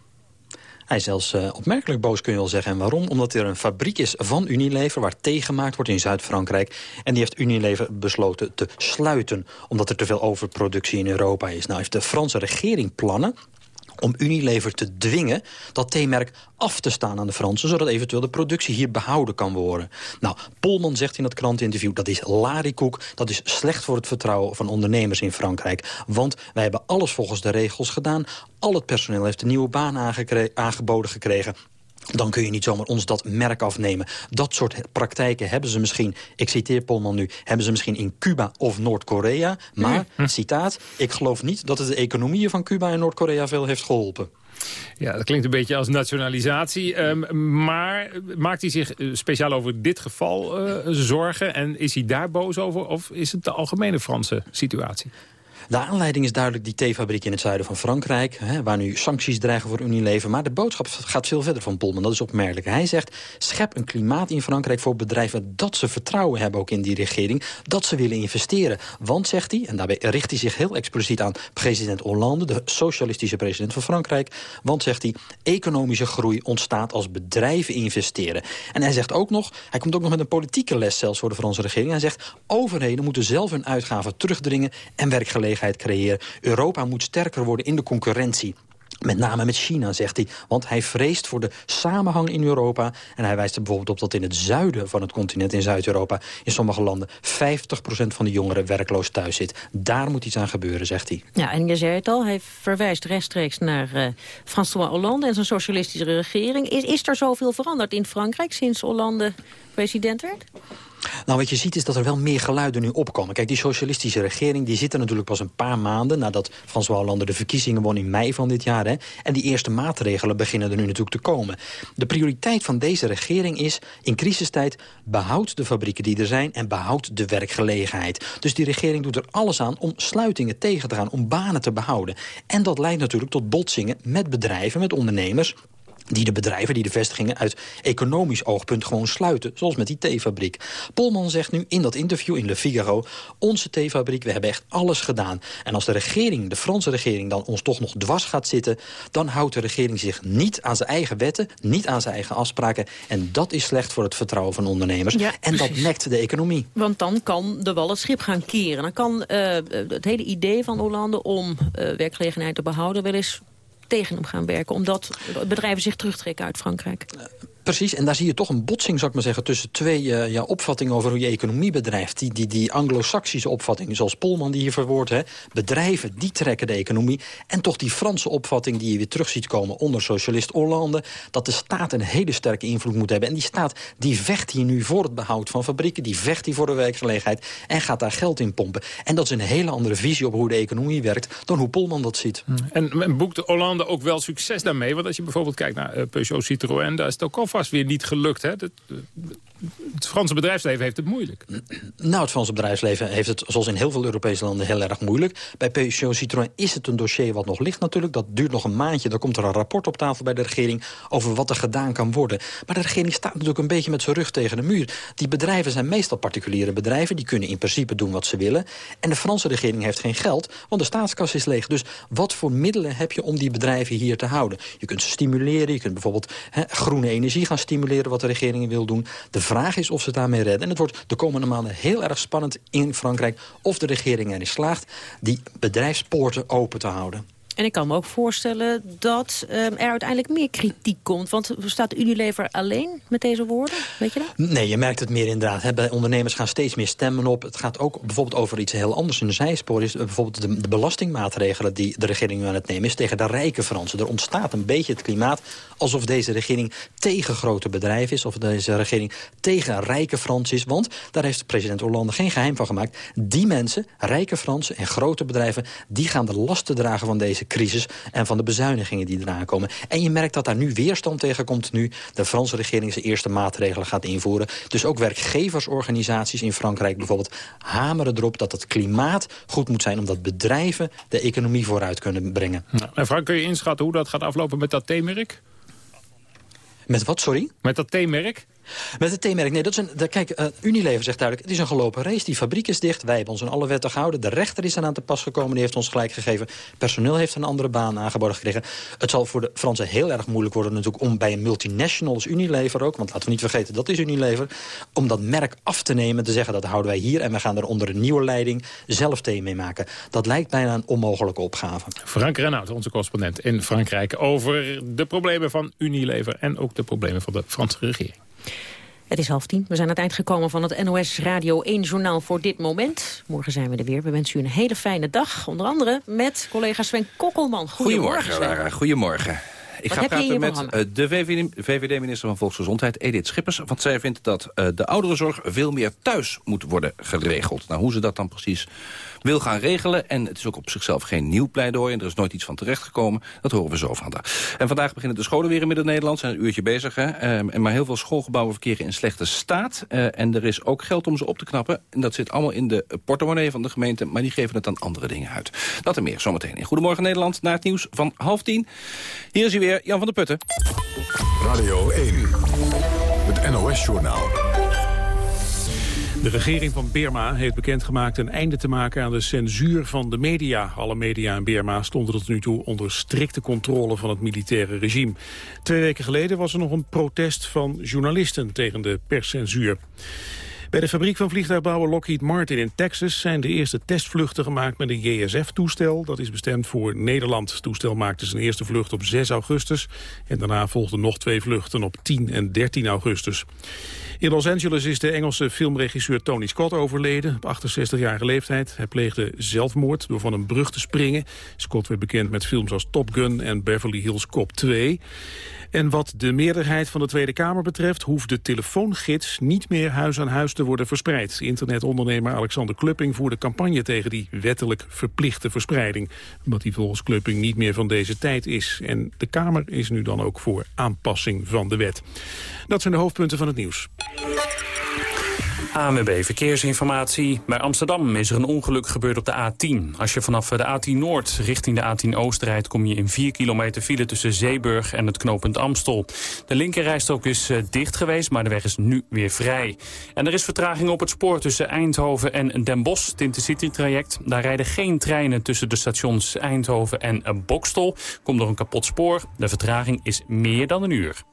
Hij is zelfs uh, opmerkelijk boos, kun je wel zeggen. En waarom? Omdat er een fabriek is van Unilever... waar thee gemaakt wordt in Zuid-Frankrijk. En die heeft Unilever besloten te sluiten... omdat er te veel overproductie in Europa is. Nou heeft de Franse regering plannen om Unilever te dwingen dat theemerk af te staan aan de Fransen... zodat eventueel de productie hier behouden kan worden. Nou, Polman zegt in dat krantinterview... dat is larikoek, dat is slecht voor het vertrouwen van ondernemers in Frankrijk. Want wij hebben alles volgens de regels gedaan. Al het personeel heeft een nieuwe baan aangeboden gekregen dan kun je niet zomaar ons dat merk afnemen. Dat soort praktijken hebben ze misschien, ik citeer Polman nu... hebben ze misschien in Cuba of Noord-Korea. Maar, hm. citaat, ik geloof niet dat het de economieën van Cuba en Noord-Korea veel heeft geholpen.
Ja, dat klinkt een beetje als nationalisatie. Ehm, maar maakt hij zich eh, speciaal over dit geval uh, zorgen? En is hij daar boos over? Of is het de algemene Franse situatie?
De aanleiding is duidelijk die theefabriek in het zuiden van Frankrijk... Hè, waar nu sancties dreigen voor Unilever. Maar de boodschap gaat veel verder van Polman, dat is opmerkelijk. Hij zegt, schep een klimaat in Frankrijk voor bedrijven... dat ze vertrouwen hebben ook in die regering, dat ze willen investeren. Want, zegt hij, en daarbij richt hij zich heel expliciet aan president Hollande... de socialistische president van Frankrijk. Want, zegt hij, economische groei ontstaat als bedrijven investeren. En hij zegt ook nog, hij komt ook nog met een politieke les zelfs voor de Franse regering. Hij zegt, overheden moeten zelf hun uitgaven terugdringen en werkgelegenheid creëren. Europa moet sterker worden in de concurrentie. Met name met China, zegt hij. Want hij vreest voor de samenhang in Europa. En hij wijst er bijvoorbeeld op dat in het zuiden van het continent... in Zuid-Europa, in sommige landen... 50% van de jongeren werkloos thuis zit. Daar moet iets aan gebeuren, zegt hij.
Ja, en je zei het al, hij verwijst rechtstreeks naar uh, François Hollande... en zijn socialistische regering. Is, is er zoveel veranderd in Frankrijk sinds Hollande president werd?
Nou, wat je ziet is dat er wel meer geluiden nu opkomen. Kijk, die socialistische regering die zit er natuurlijk pas een paar maanden... nadat François Hollande de verkiezingen won in mei van dit jaar. Hè, en die eerste maatregelen beginnen er nu natuurlijk te komen. De prioriteit van deze regering is in crisistijd... behoud de fabrieken die er zijn en behoud de werkgelegenheid. Dus die regering doet er alles aan om sluitingen tegen te gaan... om banen te behouden. En dat leidt natuurlijk tot botsingen met bedrijven, met ondernemers die de bedrijven, die de vestigingen uit economisch oogpunt gewoon sluiten. Zoals met die theefabriek. Polman zegt nu in dat interview in Le Figaro... onze theefabriek, we hebben echt alles gedaan. En als de regering, de Franse regering, dan ons toch nog dwars gaat zitten... dan houdt de regering zich niet aan zijn eigen wetten, niet aan zijn eigen afspraken. En dat is slecht voor het vertrouwen van ondernemers. en dat nekt de economie.
Want dan kan de wal het schip gaan keren. Dan kan uh, het hele idee van Hollande om uh, werkgelegenheid te behouden... wel eens tegen hem gaan werken... omdat bedrijven zich terugtrekken uit Frankrijk.
Precies, en daar zie je toch een botsing, zou ik maar zeggen... tussen twee uh, ja, opvattingen over hoe je economie bedrijft. Die, die, die anglo-saxische opvatting, zoals Polman die hier verwoordt... Hè, bedrijven, die trekken de economie. En toch die Franse opvatting die je weer terug ziet komen... onder socialist Hollande, dat de staat een hele sterke invloed moet hebben. En die staat, die vecht hier nu voor het behoud van fabrieken... die vecht hier voor de werkgelegenheid en gaat daar geld in pompen. En dat is een hele andere visie op hoe de economie werkt... dan hoe Polman dat ziet.
En, en boekt Hollande ook wel succes daarmee? Want als je bijvoorbeeld kijkt naar uh, Peugeot Citroën... daar is het ook al vast weer niet gelukt. Hè? Dat, het Franse bedrijfsleven heeft het moeilijk.
Nou, het Franse bedrijfsleven heeft het, zoals in heel veel Europese landen, heel erg moeilijk. Bij Peugeot Citroën is het een dossier wat nog ligt natuurlijk. Dat duurt nog een maandje. Dan komt er een rapport op tafel bij de regering over wat er gedaan kan worden. Maar de regering staat natuurlijk een beetje met zijn rug tegen de muur. Die bedrijven zijn meestal particuliere bedrijven. Die kunnen in principe doen wat ze willen. En de Franse regering heeft geen geld, want de staatskas is leeg. Dus wat voor middelen heb je om die bedrijven hier te houden? Je kunt ze stimuleren. Je kunt bijvoorbeeld groene energie gaan stimuleren, wat de regering wil doen. De vraag is of ze daarmee redden. En het wordt de komende maanden heel erg spannend in Frankrijk... of de regering erin slaagt die bedrijfspoorten open te houden.
En ik kan me ook voorstellen dat um, er uiteindelijk meer kritiek komt. Want staat Unilever alleen met deze woorden? Weet je dat?
Nee, je merkt het meer inderdaad. Bij ondernemers gaan steeds meer stemmen op. Het gaat ook bijvoorbeeld over iets heel anders de zijspoor. Is bijvoorbeeld de, de belastingmaatregelen die de regering nu aan het nemen is... tegen de rijke Fransen. Er ontstaat een beetje het klimaat alsof deze regering tegen grote bedrijven is... of deze regering tegen rijke Fransen is. Want daar heeft president Hollande geen geheim van gemaakt. Die mensen, rijke Fransen en grote bedrijven... die gaan de lasten dragen van deze crisis... en van de bezuinigingen die eraan komen. En je merkt dat daar nu weerstand tegen komt... nu de Franse regering zijn eerste maatregelen gaat invoeren. Dus ook werkgeversorganisaties in Frankrijk bijvoorbeeld... hameren erop dat het klimaat goed moet zijn... omdat bedrijven de economie vooruit kunnen brengen.
en Frank, kun je inschatten hoe dat gaat aflopen met dat theemerk?
Met wat, sorry?
Met dat theemerk?
Met het theemerk, nee, dat is een, kijk, uh, Unilever zegt duidelijk... het is een gelopen race, die fabriek is dicht, wij hebben ons aan alle wetten gehouden... de rechter is aan te pas gekomen, die heeft ons gelijk gegeven... personeel heeft een andere baan aangeboden gekregen. Het zal voor de Fransen heel erg moeilijk worden natuurlijk... om bij een multinational als Unilever ook... want laten we niet vergeten, dat is Unilever... om dat merk af te nemen, te zeggen dat houden wij hier... en we gaan er onder een nieuwe leiding zelf thee mee maken. Dat lijkt bijna een onmogelijke opgave.
Frank Renaud, onze correspondent in Frankrijk... over de problemen van Unilever en ook de problemen van de Franse regering.
Het is half tien. We zijn aan het eind gekomen van het NOS Radio 1 Journaal voor dit moment. Morgen zijn we er weer. We wensen u een hele fijne dag. Onder andere met collega Sven Kokkelman.
Goedemorgen, Goedemorgen Lara. Goedemorgen. Ik ga praten met uh, de VVD-minister van Volksgezondheid, Edith Schippers. Want zij vindt dat uh, de ouderenzorg veel meer thuis moet worden geregeld. Nou, hoe ze dat dan precies wil gaan regelen. En het is ook op zichzelf geen nieuw pleidooi. En er is nooit iets van terechtgekomen. Dat horen we zo van En vandaag beginnen de scholen weer in Midden-Nederland. zijn een uurtje bezig. Hè? ehm, maar heel veel schoolgebouwen verkeren in slechte staat. Uh, en er is ook geld om ze op te knappen. En dat zit allemaal in de portemonnee van de gemeente. Maar die geven het aan andere dingen uit. Dat en meer zometeen in Goedemorgen Nederland. Naar het nieuws van half tien. Hier is hij weer, Jan van der Putten.
Radio 1. Het NOS-journaal.
De regering van Birma heeft bekendgemaakt een einde te maken aan de censuur van de media. Alle media in Birma stonden tot nu toe onder strikte controle van het militaire regime. Twee weken geleden was er nog een protest van journalisten tegen de perscensuur. Bij de fabriek van vliegtuigbouwer Lockheed Martin in Texas... zijn de eerste testvluchten gemaakt met een JSF-toestel. Dat is bestemd voor Nederland. Het toestel maakte zijn eerste vlucht op 6 augustus. En daarna volgden nog twee vluchten op 10 en 13 augustus. In Los Angeles is de Engelse filmregisseur Tony Scott overleden, op 68-jarige leeftijd. Hij pleegde zelfmoord door van een brug te springen. Scott werd bekend met films als Top Gun en Beverly Hills Cop 2. En wat de meerderheid van de Tweede Kamer betreft... hoeft de telefoongids niet meer huis aan huis te worden verspreid. Internetondernemer Alexander Klupping voerde campagne tegen die wettelijk verplichte verspreiding. Omdat die volgens Klupping niet meer van deze tijd is. En de Kamer is nu dan ook voor aanpassing van de wet. Dat zijn de hoofdpunten van het nieuws.
AMB Verkeersinformatie. Bij Amsterdam is er een ongeluk gebeurd op de A10. Als je vanaf de A10 Noord richting de A10 Oost rijdt... kom je in 4 kilometer file tussen Zeeburg en het knooppunt Amstel. De linkerrijstrook is uh, dicht geweest, maar de weg is nu weer vrij. En er is vertraging op het spoor tussen Eindhoven en Den Bosch, het Intercity-traject. Daar rijden geen treinen tussen de stations Eindhoven en Bokstel. Komt door een kapot spoor. De vertraging is meer dan een uur.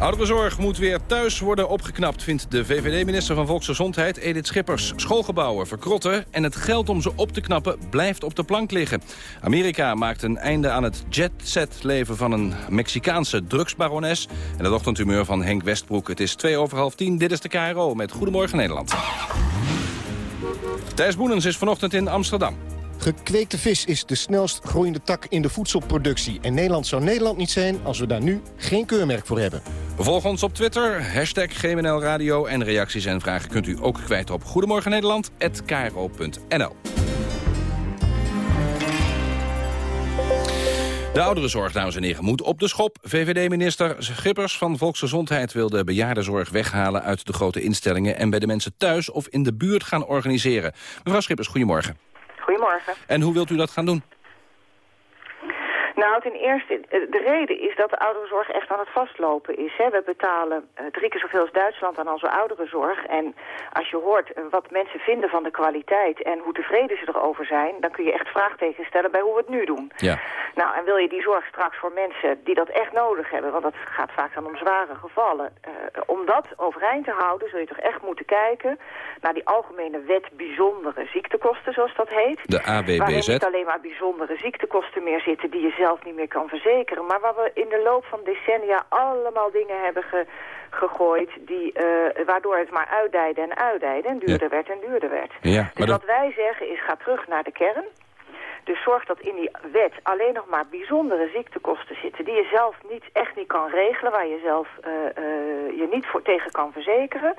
Ouderenzorg moet weer thuis worden opgeknapt, vindt de VVD-minister van Volksgezondheid Edith Schippers. Schoolgebouwen verkrotten en het geld om ze op te knappen blijft op de plank liggen. Amerika maakt een einde aan het jet-set-leven van een Mexicaanse drugsbarones. En het ochtendhumeur van Henk Westbroek. Het is twee over half tien, dit is de KRO met Goedemorgen Nederland. Thijs Boenens is vanochtend in Amsterdam.
Gekweekte vis is de snelst groeiende tak in de voedselproductie. En Nederland zou Nederland niet zijn als we daar nu geen keurmerk voor hebben.
Volg ons op Twitter, hashtag GMNL Radio. En reacties en vragen kunt u ook kwijt op Goedemorgen Nederland, De ouderenzorg, dames en heren, moet op de schop. VVD-minister Schippers van Volksgezondheid wil de bejaardenzorg weghalen uit de grote instellingen en bij de mensen thuis of in de buurt gaan organiseren. Mevrouw Schippers, goedemorgen.
Goedemorgen.
En hoe wilt u dat gaan doen?
Nou, ten eerste, eh, de reden is dat de ouderenzorg echt aan het vastlopen is. Hè. We betalen uh, drie keer zoveel als Duitsland aan onze ouderenzorg. En als je hoort uh, wat mensen vinden van de kwaliteit en hoe tevreden ze erover zijn... dan kun je echt vraagtekens stellen bij hoe we het nu doen.
Ja.
Nou, en wil je die zorg straks voor mensen die dat echt nodig hebben... want dat gaat vaak dan om zware gevallen... om dat overeind te houden zul je toch echt moeten kijken... naar die algemene wet bijzondere ziektekosten, zoals dat heet.
De AWBZ.
Waarin niet alleen maar bijzondere ziektekosten meer zitten die je zelf zelf niet meer kan verzekeren. Maar waar we in de loop van decennia allemaal dingen hebben ge, gegooid... Die, uh, waardoor het maar uitdijde en uitdijde en duurder werd en duurder werd.
Ja,
dus wat wij zeggen is ga terug naar de kern... Dus zorg dat in die wet alleen nog maar bijzondere ziektekosten zitten... die je zelf niet, echt niet kan regelen, waar je zelf uh, uh, je niet voor, tegen kan verzekeren.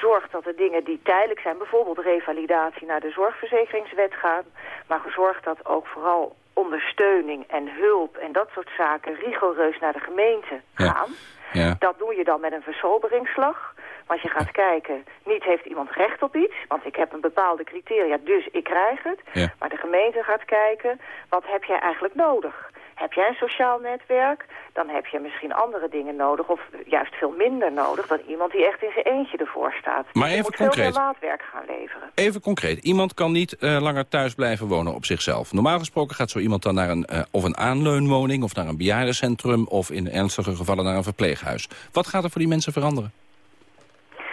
Zorg dat de dingen die tijdelijk zijn, bijvoorbeeld revalidatie... naar de zorgverzekeringswet gaan. Maar zorg dat ook vooral ondersteuning en hulp en dat soort zaken... rigoureus naar de gemeente gaan.
Ja. Ja.
Dat doe je dan met een versoberingsslag... Als je gaat kijken, niet heeft iemand recht op iets, want ik heb een bepaalde criteria, dus ik krijg het.
Ja.
Maar de gemeente gaat kijken, wat heb jij eigenlijk nodig? Heb jij een sociaal netwerk, dan heb je misschien andere dingen nodig... of juist veel minder nodig dan iemand die echt in zijn eentje ervoor staat.
Maar even
moet
concreet.
veel meer maatwerk gaan leveren.
Even concreet. Iemand kan niet uh, langer thuis blijven wonen op zichzelf. Normaal gesproken gaat zo iemand dan naar een, uh, of een aanleunwoning... of naar een bejaardencentrum of in ernstige gevallen naar een verpleeghuis. Wat gaat er voor die mensen veranderen?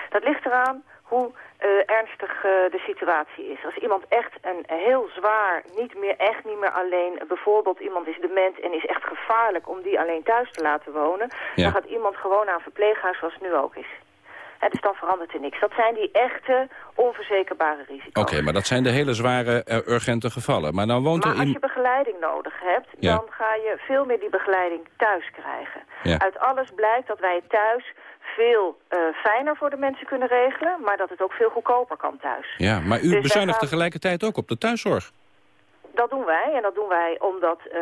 Dat ligt eraan hoe uh, ernstig uh, de situatie is. Als iemand echt een heel zwaar, niet meer, echt niet meer alleen... bijvoorbeeld iemand is dement en is echt gevaarlijk om die alleen thuis te laten wonen...
Ja.
dan gaat iemand gewoon naar een verpleeghuis zoals het nu ook is. En dus dan verandert er niks. Dat zijn die echte, onverzekerbare risico's.
Oké, okay, maar dat zijn de hele zware, uh, urgente gevallen. Maar, dan woont
maar
er
als
in...
je begeleiding nodig hebt,
Ja.
dan ga je veel meer die begeleiding thuis krijgen.
Ja.
Uit alles blijkt dat wij het thuis veel uh, fijner voor de mensen kunnen regelen... maar dat het ook veel goedkoper kan thuis.
Ja, maar u
Dus
bezuinigt
gaan-
tegelijkertijd ook op de thuiszorg.
Dat doen wij en dat doen wij omdat uh,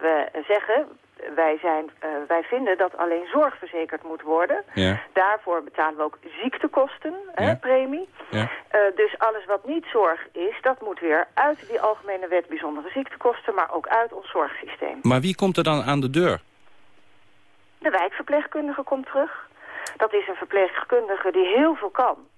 we zeggen... Wij, zijn, uh, wij vinden dat alleen zorg verzekerd moet worden.
Ja.
Daarvoor betalen we ook ziektekosten, hè, premie.
Ja.
Dus alles wat niet zorg is, dat moet weer uit die algemene wet bijzondere ziektekosten... maar ook uit ons zorgsysteem.
Maar wie komt er dan aan de deur?
De wijkverpleegkundige komt terug. Dat is een verpleegkundige die heel veel kan.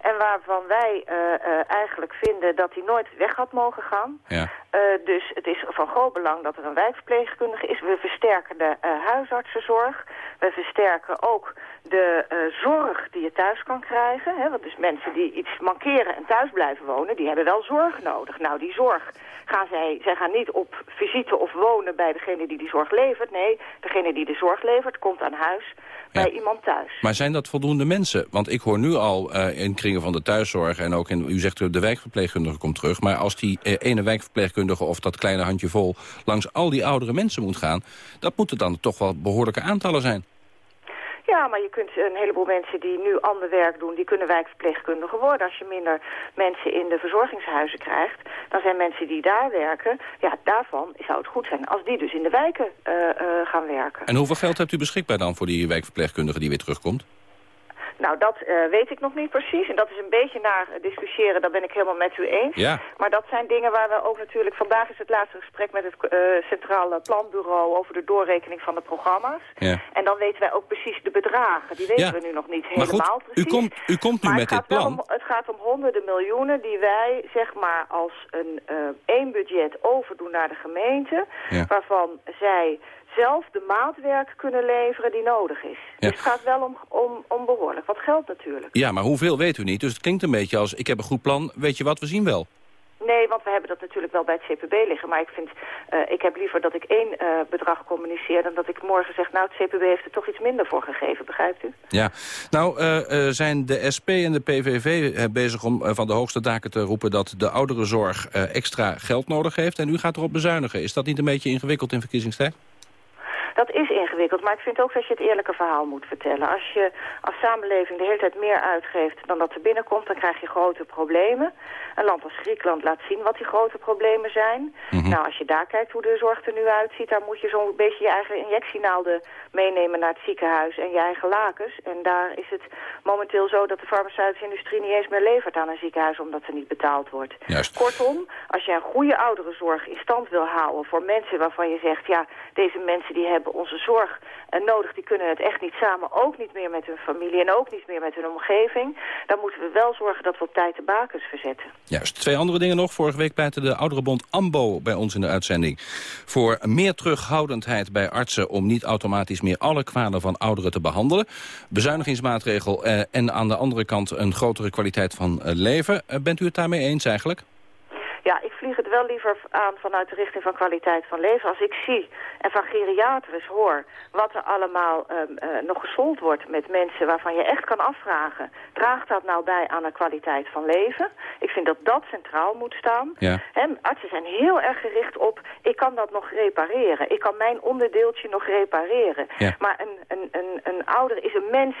En waarvan wij uh, uh, eigenlijk vinden dat hij nooit weg had mogen gaan.
Ja.
Uh, dus het is van groot belang dat er een wijkverpleegkundige is. We versterken de huisartsenzorg. We versterken ook de zorg die je thuis kan krijgen. Hè? Want dus mensen die iets mankeren en thuis blijven wonen, die hebben wel zorg nodig. Nou, die zorg gaan zij, zij gaan niet op visite of wonen bij degene die die zorg levert. Nee, degene die de zorg levert komt aan huis bij iemand thuis.
Maar zijn dat voldoende mensen? Want ik hoor nu al uh, in kringen van de thuiszorg... en ook in, u zegt de wijkverpleegkundige komt terug... maar als die uh, ene wijkverpleegkundige of dat kleine handjevol... langs al die oudere mensen moet gaan... dat moeten dan toch wel behoorlijke aantallen zijn.
Ja, maar je kunt een heleboel mensen die nu ander werk doen... die kunnen wijkverpleegkundige worden. Als je minder mensen in de verzorgingshuizen krijgt... dan zijn mensen die daar werken... ja, daarvan zou het goed zijn als die dus in de wijken uh, uh, gaan werken.
En hoeveel geld hebt u beschikbaar dan voor die wijkverpleegkundige die weer terugkomt?
Nou, dat uh, weet ik nog niet precies. En dat is een beetje naar discussiëren, daar ben ik helemaal met u eens.
Ja.
Maar dat zijn dingen waar we ook natuurlijk... Vandaag is het laatste gesprek met het uh, Centraal Planbureau... over de doorrekening van de programma's.
Ja.
En dan weten wij ook precies de bedragen. Die weten
ja.
we nu nog niet
maar
helemaal
goed,
precies.
U komt, u komt nu
maar
met
het
dit plan.
Om, het gaat om honderden miljoenen die wij, zeg maar, als een uh, één budget overdoen naar de gemeente... Waarvan zij zelf de maatwerk kunnen leveren die nodig is.
Ja.
Dus het gaat wel om, om, om behoorlijk wat geld natuurlijk.
Ja, maar hoeveel weet u niet? Dus het klinkt een beetje als, ik heb een goed plan, weet je wat, we zien wel.
Nee, want we hebben dat natuurlijk wel bij het CPB liggen. Maar ik vind, uh, ik heb liever dat ik één uh, bedrag communiceer... dan dat ik morgen zeg, nou, het CPB heeft er toch iets minder voor gegeven, begrijpt u?
Ja, nou uh, zijn de SP en de PVV bezig om van de hoogste daken te roepen... dat de ouderenzorg extra geld nodig heeft en u gaat erop bezuinigen. Is dat niet een beetje ingewikkeld in verkiezingstijd?
Dat is ingewikkeld, maar ik vind ook dat je het eerlijke verhaal moet vertellen. Als je als samenleving de hele tijd meer uitgeeft dan dat er binnenkomt, dan krijg je grote problemen. Een land als Griekenland laat zien wat die grote problemen zijn.
Mhm.
Mm -hmm. Nou, als je daar kijkt hoe de zorg er nu uitziet, dan moet je zo'n beetje je eigen injectienaalden meenemen naar het ziekenhuis en je eigen lakens. En daar is het momenteel zo dat de farmaceutische industrie niet eens meer levert aan een ziekenhuis omdat er niet betaald wordt.
Juist.
Kortom, als je een goede ouderenzorg in stand wil houden voor mensen waarvan je zegt, ja, deze mensen die hebben onze zorg uh, nodig, die kunnen het echt niet samen, ook niet meer met hun familie en ook niet meer met hun omgeving. Dan moeten we wel zorgen dat we op tijd de bakens verzetten.
Juist. Twee andere dingen nog. Vorige week pleitte de ouderenbond AMBO bij ons in de uitzending voor meer terughoudendheid bij artsen om niet automatisch meer alle kwalen van ouderen te behandelen. Bezuinigingsmaatregel uh, en aan de andere kant een grotere kwaliteit van uh, leven. bent u het daarmee eens eigenlijk?
Ja, ik vlieg het wel liever aan vanuit de richting van kwaliteit van leven. Als ik zie en van geriaters hoor wat er allemaal um, uh, nog gesold wordt met mensen waarvan je echt kan afvragen, draagt dat nou bij aan de kwaliteit van leven? Ik vind dat dat centraal moet staan.
Ja.
En artsen zijn heel erg gericht op, ik kan dat nog repareren. Ik kan mijn onderdeeltje nog repareren.
Ja.
Maar een, een, een, een ouder is een mens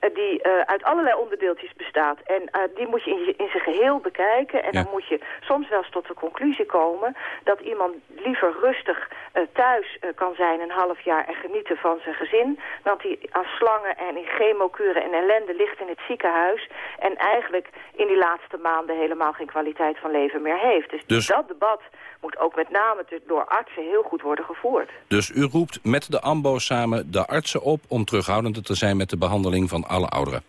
die uh, uit allerlei onderdeeltjes bestaat. En uh, die moet je in, in zijn geheel bekijken. En
Ja.
dan moet je soms wel eens tot de conclusie komen... dat iemand liever rustig uh, thuis kan zijn een half jaar en genieten van zijn gezin... dan hij aan slangen en in chemokuren en ellende ligt in het ziekenhuis... en eigenlijk in die laatste maanden helemaal geen kwaliteit van leven meer heeft. Dus,
Dus-
dat debat moet ook met name door artsen heel goed worden gevoerd.
Dus u roept met de AMBO samen de artsen op... om terughoudender te zijn met de behandeling van alle ouderen.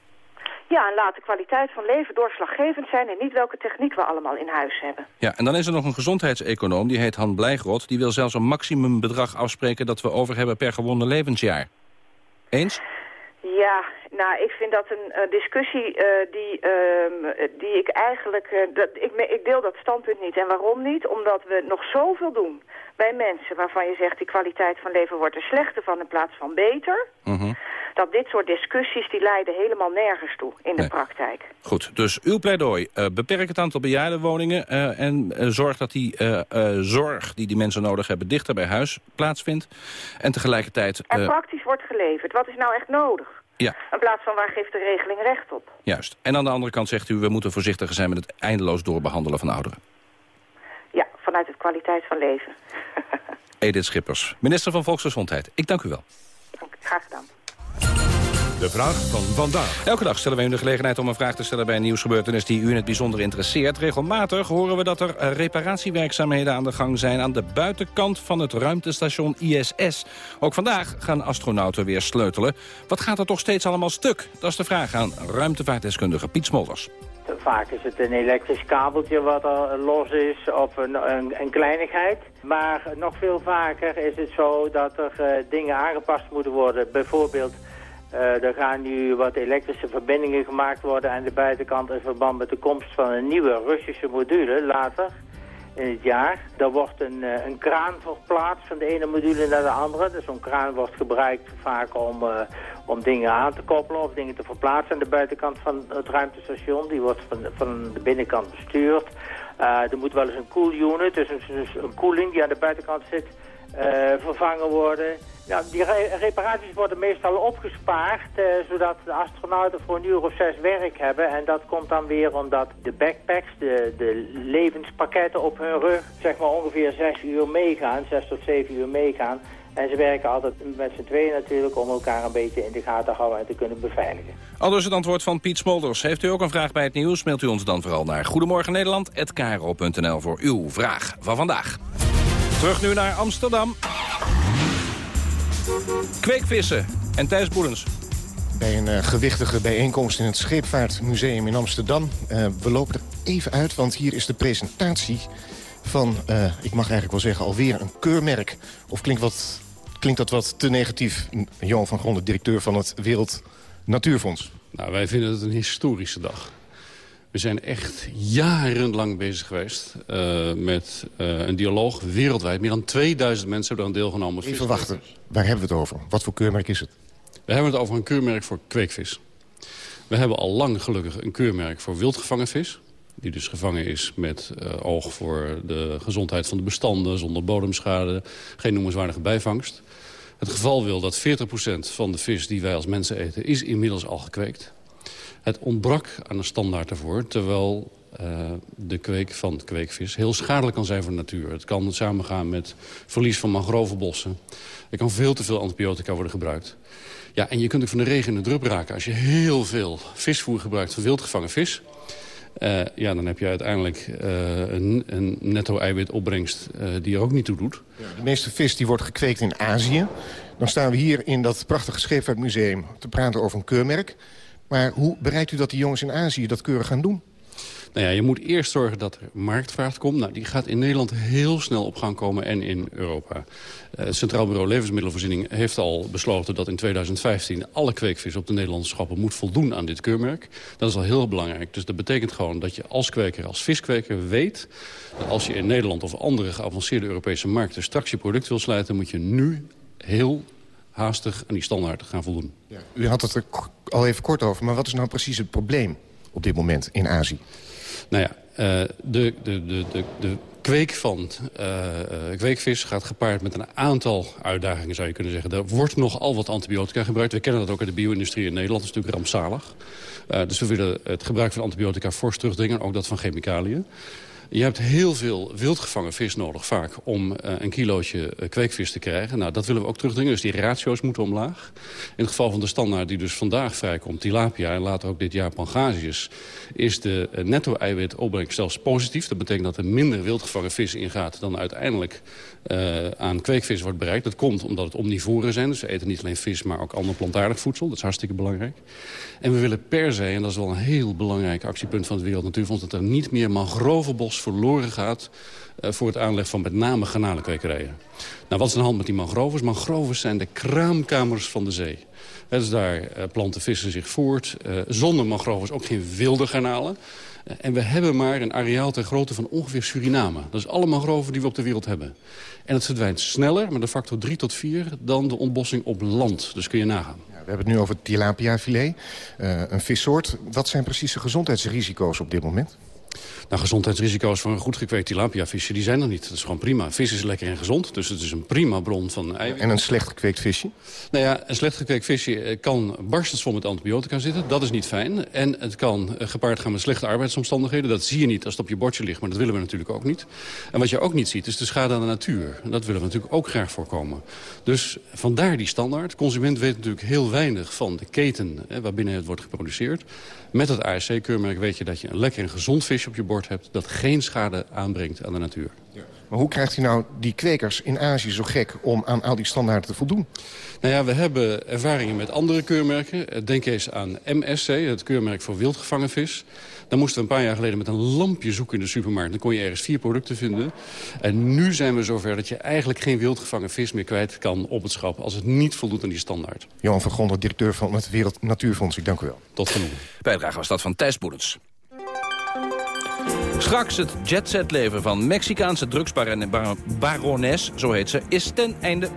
Ja, en laat de kwaliteit van leven doorslaggevend zijn... en niet welke techniek we allemaal in huis hebben.
Ja, en dan is er nog een gezondheidseconoom, die heet Han Blijgrot. Die wil zelfs een maximumbedrag afspreken dat we over hebben per gewonnen levensjaar. Eens?
Ja, nou, ik vind dat een discussie eh, die, ehm, die ik eigenlijk... eh, dat, ik, me- ik deel dat standpunt niet. En waarom niet? Omdat we nog zoveel doen bij mensen waarvan je zegt... die kwaliteit van leven wordt er slechter van in plaats van beter.
Mhm.
Dat dit soort discussies, die leiden helemaal nergens toe in de
Nee.
praktijk.
Goed, dus uw pleidooi. eh, beperk het aantal bejaardenwoningen... en zorg dat die zorg die die mensen nodig hebben... dichter bij huis plaatsvindt. En tegelijkertijd...
En praktisch wordt geleverd. Wat is nou echt nodig?
Ja,
In plaats van waar geeft de regeling recht op?
juist. En aan de andere kant zegt u... we moeten voorzichtiger zijn met het eindeloos doorbehandelen van ouderen.
Ja, vanuit het kwaliteit van leven. [laughs]
Edith Schippers, minister van Volksgezondheid. Ik dank u wel.
Graag gedaan.
De vraag van vandaag.
Elke dag stellen wij u de gelegenheid om een vraag te stellen bij een nieuwsgebeurtenis die u in het bijzonder interesseert. Regelmatig horen we dat er eh, reparatiewerkzaamheden aan de gang zijn aan de buitenkant van het ruimtestation ISS. Ook vandaag gaan astronauten weer sleutelen. Wat gaat er toch steeds allemaal stuk? Dat is de vraag aan ruimtevaartdeskundige Piet Smolders.
Vaak is het een elektrisch kabeltje wat er los is of een, een, een kleinigheid. Maar nog veel vaker is het zo dat er uh, dingen aangepast moeten worden. Bijvoorbeeld, er gaan nu wat elektrische verbindingen gemaakt worden aan de buitenkant in verband met de komst van een nieuwe Russische module later in het jaar. Er wordt een, uh, een kraan verplaatst van de ene module naar de andere. Dus zo'n kraan wordt gebruikt vaak om, uh, om dingen aan te koppelen of dingen te verplaatsen aan de buitenkant van het ruimtestation. Die wordt van, van de binnenkant bestuurd. Er moet wel eens een cool unit, dus een, dus een koeling die aan de buitenkant zit, vervangen worden. Die re reparaties worden meestal opgespaard, uh, zodat de astronauten voor een uur of zes werk hebben. En dat komt dan weer omdat de backpacks, de, de levenspakketten op hun rug, zeg maar ongeveer zes uur meegaan, zes tot zeven uur meegaan. En ze werken altijd met z'n tweeën natuurlijk om elkaar een beetje in de gaten te houden en te kunnen beveiligen.
Al dus het antwoord van Piet Smolders. Heeft u ook een vraag bij het nieuws, mailt u ons dan vooral naar Goedemorgen Nederland@kro.nl voor uw vraag van vandaag. Terug nu naar Amsterdam. Kweekvissen en Thijs Boelens.
Bij een uh, gewichtige bijeenkomst in het Scheepvaartmuseum in Amsterdam. Uh, we lopen er even uit, want hier is de presentatie van, uh, ik mag eigenlijk wel zeggen, alweer een keurmerk. Of klinkt, wat, klinkt dat wat te negatief? Johan van Gronden, directeur van het Wereld Natuurfonds.
Nou, wij vinden het een historische dag. We zijn echt jarenlang bezig geweest uh, met uh, een dialoog wereldwijd. Meer dan 2000 mensen hebben er aan deelgenomen.
Even wachten, waar hebben we het over? Wat voor keurmerk is het?
We hebben het over een keurmerk voor kweekvis. We hebben al lang gelukkig een keurmerk voor wildgevangen vis. Die dus gevangen is met uh, oog voor de gezondheid van de bestanden... zonder bodemschade, geen noemenswaardige bijvangst. Het geval wil dat 40% van de vis die wij als mensen eten... is inmiddels al gekweekt. Het ontbrak aan een standaard ervoor, terwijl uh, de kweek van kweekvis heel schadelijk kan zijn voor de natuur. Het kan samengaan met verlies van mangrovenbossen. Er kan veel te veel antibiotica worden gebruikt. Ja, en je kunt ook van de regen in de drup raken als je heel veel visvoer gebruikt van wildgevangen vis. Uh, ja, dan heb je uiteindelijk uh, een, een netto-eiwitopbrengst uh, die er ook niet toe doet.
De meeste vis die wordt gekweekt in Azië. Dan staan we hier in dat prachtige scheepvaartmuseum te praten over een keurmerk. Maar hoe bereidt u dat die jongens in Azië dat keurig gaan doen?
Nou ja, je moet eerst zorgen dat er marktvraag komt. Nou, die gaat in Nederland heel snel op gang komen en in Europa. Uh, het Centraal Bureau Levensmiddelenvoorziening heeft al besloten... dat in 2015 alle kweekvis op de Nederlandse schappen moet voldoen aan dit keurmerk. Dat is al heel belangrijk. Dus dat betekent gewoon dat je als kweker, als viskweker weet... dat als je in Nederland of andere geavanceerde Europese markten... straks je product wil sluiten, moet je nu heel haastig aan die standaarden gaan voldoen.
Ja. U had het er al even kort over, maar wat is nou precies het probleem op dit moment in Azië?
Nou ja, uh, de, de, de, de, de kweek van uh, kweekvis gaat gepaard met een aantal uitdagingen, zou je kunnen zeggen. Er wordt nogal wat antibiotica gebruikt. We kennen dat ook in de bio-industrie in Nederland. Dat is natuurlijk rampzalig. Uh, dus we willen het gebruik van antibiotica fors terugdringen. Ook dat van chemicaliën. Je hebt heel veel wildgevangen vis nodig vaak om uh, een kilootje uh, kweekvis te krijgen. Nou, dat willen we ook terugdringen, dus die ratio's moeten omlaag. In het geval van de standaard die dus vandaag vrijkomt, tilapia en later ook dit jaar pangasius... is de uh, netto-eiwitopbrengst zelfs positief. Dat betekent dat er minder wildgevangen vis ingaat dan uiteindelijk aan kweekvis wordt bereikt. Dat komt omdat het omnivoren zijn, dus ze eten niet alleen vis, maar ook ander plantaardig voedsel. Dat is hartstikke belangrijk. En we willen per se, en dat is wel een heel belangrijk actiepunt van het Wereld Natuurfonds... dat er niet meer mangrovenbos verloren gaat uh, voor het aanleg van met name garnalenkwekerijen. Nou, wat is aan de hand met die mangroves? Mangroves zijn de kraamkamers van de zee. Dus daar uh, planten vissen zich voort. Zonder mangroves ook geen wilde garnalen. En we hebben maar een areaal ter grootte van ongeveer Suriname. Dat is alle mangroven die we op de wereld hebben. En het verdwijnt sneller, met een factor 3 tot 4, dan de ontbossing op land. Dus kun je nagaan.
We hebben het nu over tilapia-filet, uh, een vissoort. Wat zijn precies de gezondheidsrisico's op dit moment?
Nou, gezondheidsrisico's voor een goed gekweekt tilapiavisje, die zijn er niet. Dat is gewoon prima. Vis is lekker en gezond, dus het is een prima bron van eiwit.
En een slecht gekweekt visje?
Nou ja, een slecht gekweekt visje kan barstensvol met antibiotica zitten. Dat is niet fijn. En het kan gepaard gaan met slechte arbeidsomstandigheden. Dat zie je niet als het op je bordje ligt, maar dat willen we natuurlijk ook niet. En wat je ook niet ziet, is de schade aan de natuur. En dat willen we natuurlijk ook graag voorkomen. Dus vandaar die standaard. De consument weet natuurlijk heel weinig van de keten hè, waarbinnen het wordt geproduceerd. Met het ASC-keurmerk weet je dat je een lekker en gezond visje op je bord hebt... dat geen schade aanbrengt aan de natuur.
Ja. Maar hoe krijgt u nou die kwekers in Azië zo gek om aan al die standaarden te voldoen?
Nou ja, we hebben ervaringen met andere keurmerken. Denk eens aan MSC, het keurmerk voor wildgevangen vis. Dan moesten we een paar jaar geleden met een lampje zoeken in de supermarkt. Dan kon je ergens vier producten vinden. En nu zijn we zover dat je eigenlijk geen wildgevangen vis meer kwijt kan op het schap... als het niet voldoet aan die standaard.
Johan van Gonder, directeur van het Wereld Natuurfonds. Ik dank u wel.
Tot genoegen.
Bijdrage was dat van Thijs Boedens. Straks het jetsetleven van Mexicaanse drugsbarones, zo heet ze, is ten einde.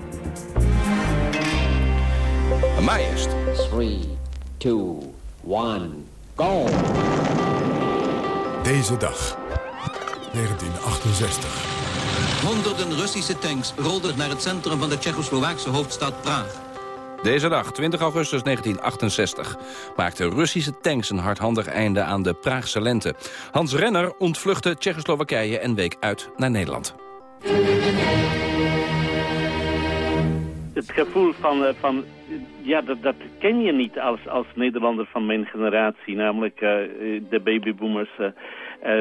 Maar eerst. 3, 2,
1, Deze dag, 1968.
Honderden Russische tanks rolden naar het centrum van de Tsjechoslowaakse hoofdstad Praag.
Deze dag, 20 augustus 1968, maakten Russische tanks een hardhandig einde aan de Praagse lente. Hans Renner ontvluchtte Tsjechoslowakije en week uit naar Nederland.
Het gevoel van, eh, van ja, dat, dat ken je niet als, als Nederlander van mijn generatie, namelijk uh, de babyboomers.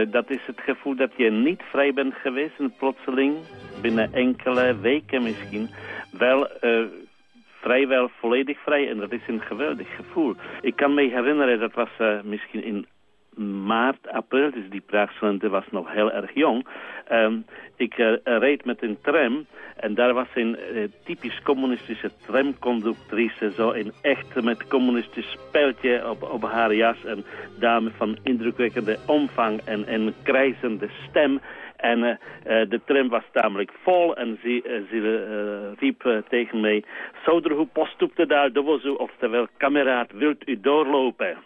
Dat is het gevoel dat je niet vrij bent geweest en plotseling, binnen enkele weken misschien, wel vrijwel volledig vrij. En dat is een geweldig gevoel. Ik kan me herinneren, dat was misschien in maart, april, dus die Praagse was nog heel erg jong. Um, ik uh, reed met een tram en daar was een uh, typisch communistische tramconductrice, zo een echt met communistisch speltje op, op haar jas. Een dame van indrukwekkende omvang en een krijzende stem. En uh, de tram was tamelijk vol en ze, ze riep tegen mij... Zouder, hoe postupte daar de oftewel kameraad, wilt u doorlopen?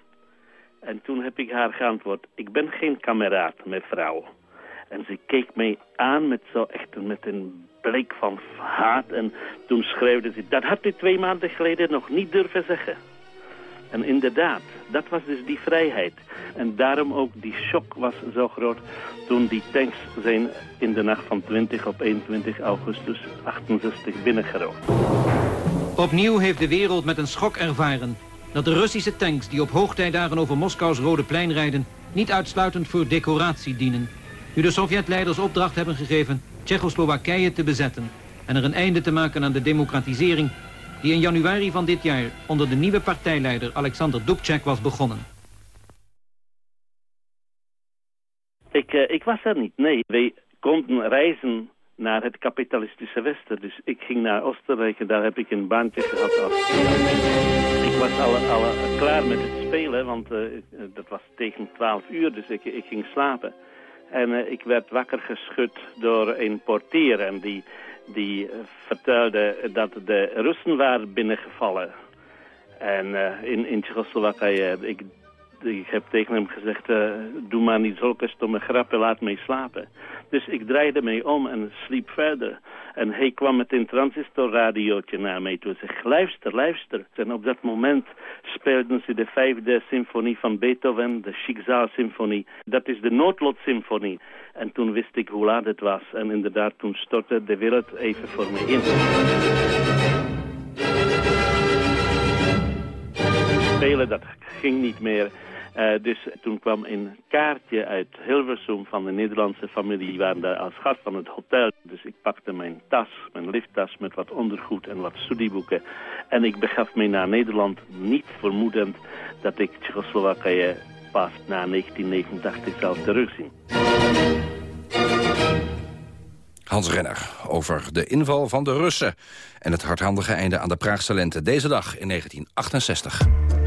En toen heb ik haar geantwoord, ik ben geen kameraad, mevrouw. En ze keek mij aan met zo echt met een blik van haat. En toen schreeuwde ze, dat had u twee maanden geleden nog niet durven zeggen. En inderdaad, dat was dus die vrijheid. En daarom ook die shock was zo groot toen die tanks zijn in de nacht van 20 op 21 augustus 68 binnengerold.
Opnieuw heeft de wereld met een schok ervaren dat de Russische tanks die op hoogtijdagen over Moskous Rode Plein rijden... niet uitsluitend voor decoratie dienen. Nu de Sovjetleiders opdracht hebben gegeven Tsjechoslowakije te bezetten... en er een einde te maken aan de democratisering... die in januari van dit jaar onder de nieuwe partijleider Alexander Dubček was begonnen.
Ik, ik was er niet, nee. Wij konden reizen naar het kapitalistische Westen. Dus ik ging naar Oostenrijk en daar heb ik een baantje gehad. Als... Ik was al, al klaar met het spelen, want uh, dat was tegen 12 uur, dus ik, ik ging slapen. En ik werd wakker geschud door een portier en die, die vertelde dat de Russen waren binnengevallen. En in, in Tsjechoslowakije, ik ik heb tegen hem gezegd, uh, doe maar niet zulke stomme grappen, laat mij slapen. Dus ik draaide mij om en sliep verder. En hij kwam met een transistorradiootje naar mij toe en zei, luister, luister. En op dat moment speelden ze de vijfde symfonie van Beethoven, de Schicksal-symfonie. Dat is de noodlotsymfonie. En toen wist ik hoe laat het was. En inderdaad, toen stortte de wereld even voor me in. Spelen, dat ging niet meer. Uh, dus toen kwam een kaartje uit Hilversum van de Nederlandse familie. Die waren daar als gast van het hotel. Dus ik pakte mijn tas, mijn lifttas met wat ondergoed en wat studieboeken. En ik begaf me naar Nederland, niet vermoedend dat ik Tsjechoslowakije pas na 1989 zou terugzien.
Hans Renner over de inval van de Russen... en het hardhandige einde aan de Praagse lente deze dag in 1968.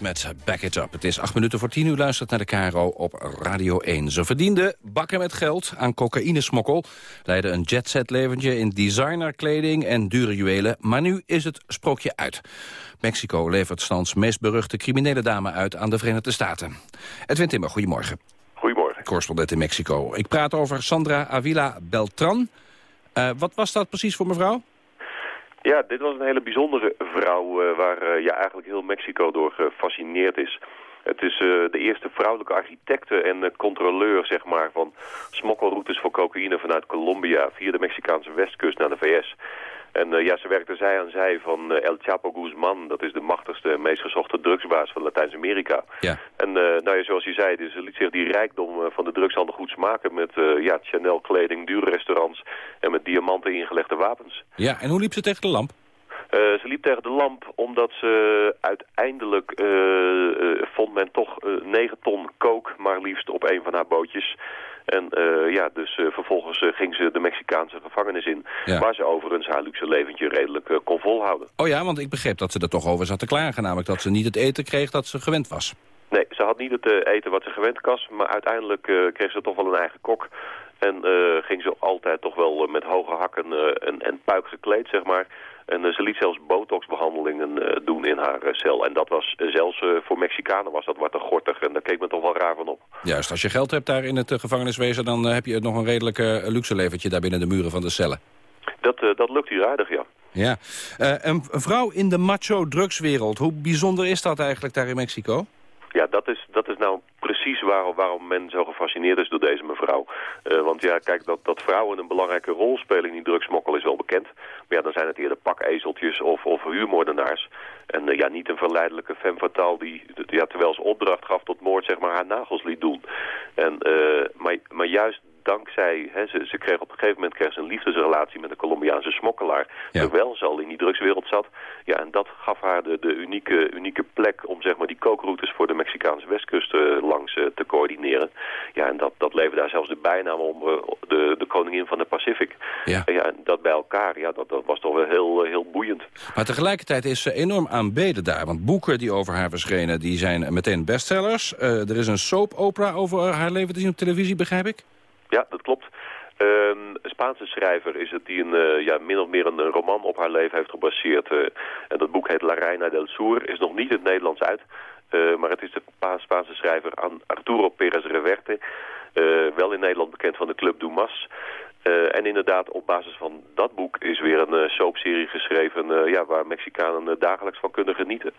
Met Back It Up. Het is acht minuten voor tien uur luistert naar de KRO op Radio 1. Ze verdienden bakken met geld aan cocaïnesmokkel. Leiden een jetset leventje in designerkleding en dure juwelen. Maar nu is het sprookje uit. Mexico levert stands meest beruchte criminele dame uit aan de Verenigde Staten. Edwin Timmer, goedemorgen.
Goedemorgen.
Correspondent in Mexico. Ik praat over Sandra Avila Beltran. Uh, wat was dat precies voor mevrouw?
Ja, dit was een hele bijzondere vrouw uh, waar uh, ja, eigenlijk heel Mexico door gefascineerd is. Het is uh, de eerste vrouwelijke architecte en controleur zeg maar, van smokkelroutes voor cocaïne vanuit Colombia via de Mexicaanse westkust naar de VS. En uh, ja, ze werkte zij aan zij van uh, El Chapo Guzman. Dat is de machtigste en meest gezochte drugsbaas van Latijns-Amerika. Ja. En uh, nou ja, zoals je zei, dus ze liet zich die rijkdom van de drugshandel goed smaken... met ja, Chanel-kleding, dure restaurants en met diamanten ingelegde wapens.
Ja, en hoe liep ze tegen de lamp?
Uh, ze liep tegen de lamp omdat ze uiteindelijk uh, uh, vond men toch 9 ton kook, maar liefst op een van haar bootjes. En uh, ja, dus uh, vervolgens uh, ging ze de Mexicaanse gevangenis in. Ja. Waar ze overigens haar luxe leventje redelijk kon volhouden.
Oh ja, want ik begreep dat ze er toch over zat te klagen. Namelijk dat ze niet het eten kreeg dat ze gewend was.
Nee, ze had niet het eten wat ze gewend was. Maar uiteindelijk kreeg ze toch wel een eigen kok. En ging ze altijd toch wel met hoge hakken en, en puik gekleed, zeg maar. En ze liet zelfs botoxbehandelingen doen in haar cel. En dat was zelfs voor Mexicanen was dat wat te gortig. En daar keek men toch wel raar van op.
Juist, als je geld hebt daar in het gevangeniswezen... dan heb je nog een redelijk luxe leventje daar binnen de muren van de cellen.
Dat, dat lukt hier aardig, ja.
Ja. een vrouw in de macho-drugswereld. Hoe bijzonder is dat eigenlijk daar in Mexico?
Ja, dat is, dat is nou precies waarom, waarom men zo gefascineerd is door deze mevrouw. Uh, want ja, kijk, dat, dat vrouwen een belangrijke rol spelen in die drugsmokkel is wel bekend. Maar ja, dan zijn het eerder pakezeltjes of, of huurmoordenaars. En uh, ja, niet een verleidelijke femme fatale die, ja, terwijl ze opdracht gaf tot moord, zeg maar, haar nagels liet doen. En, uh, maar, maar juist dankzij, hè, ze, ze kreeg op een gegeven moment kreeg ze een liefdesrelatie met een Colombiaanse smokkelaar. Terwijl ze al in die drugswereld zat. Ja, en dat gaf haar de, de unieke, unieke plek om zeg maar die kookroutes voor de Mexicaanse westkust uh, langs uh, te coördineren. Ja, en dat, dat leverde daar zelfs de bijnaam om uh, de, de koningin van de Pacific.
Ja.
En, ja, en dat bij elkaar, ja, dat, dat was toch wel heel, heel boeiend.
Maar tegelijkertijd is ze enorm aanbeden daar. Want boeken die over haar verschenen, die zijn meteen bestsellers. er is een soap opera over haar leven te zien op televisie, begrijp ik?
Ja, dat klopt. Um, een Spaanse schrijver is het die een, uh, ja, min of meer een, roman op haar leven heeft gebaseerd. Uh, en dat boek heet La Reina del Sur, is nog niet in het Nederlands uit. Uh, maar het is de Spaanse schrijver Arturo Pérez Reverte. wel in Nederland bekend van de Club Dumas. en inderdaad, op basis van dat boek is weer een soapserie geschreven... ja, waar Mexicanen dagelijks van kunnen genieten.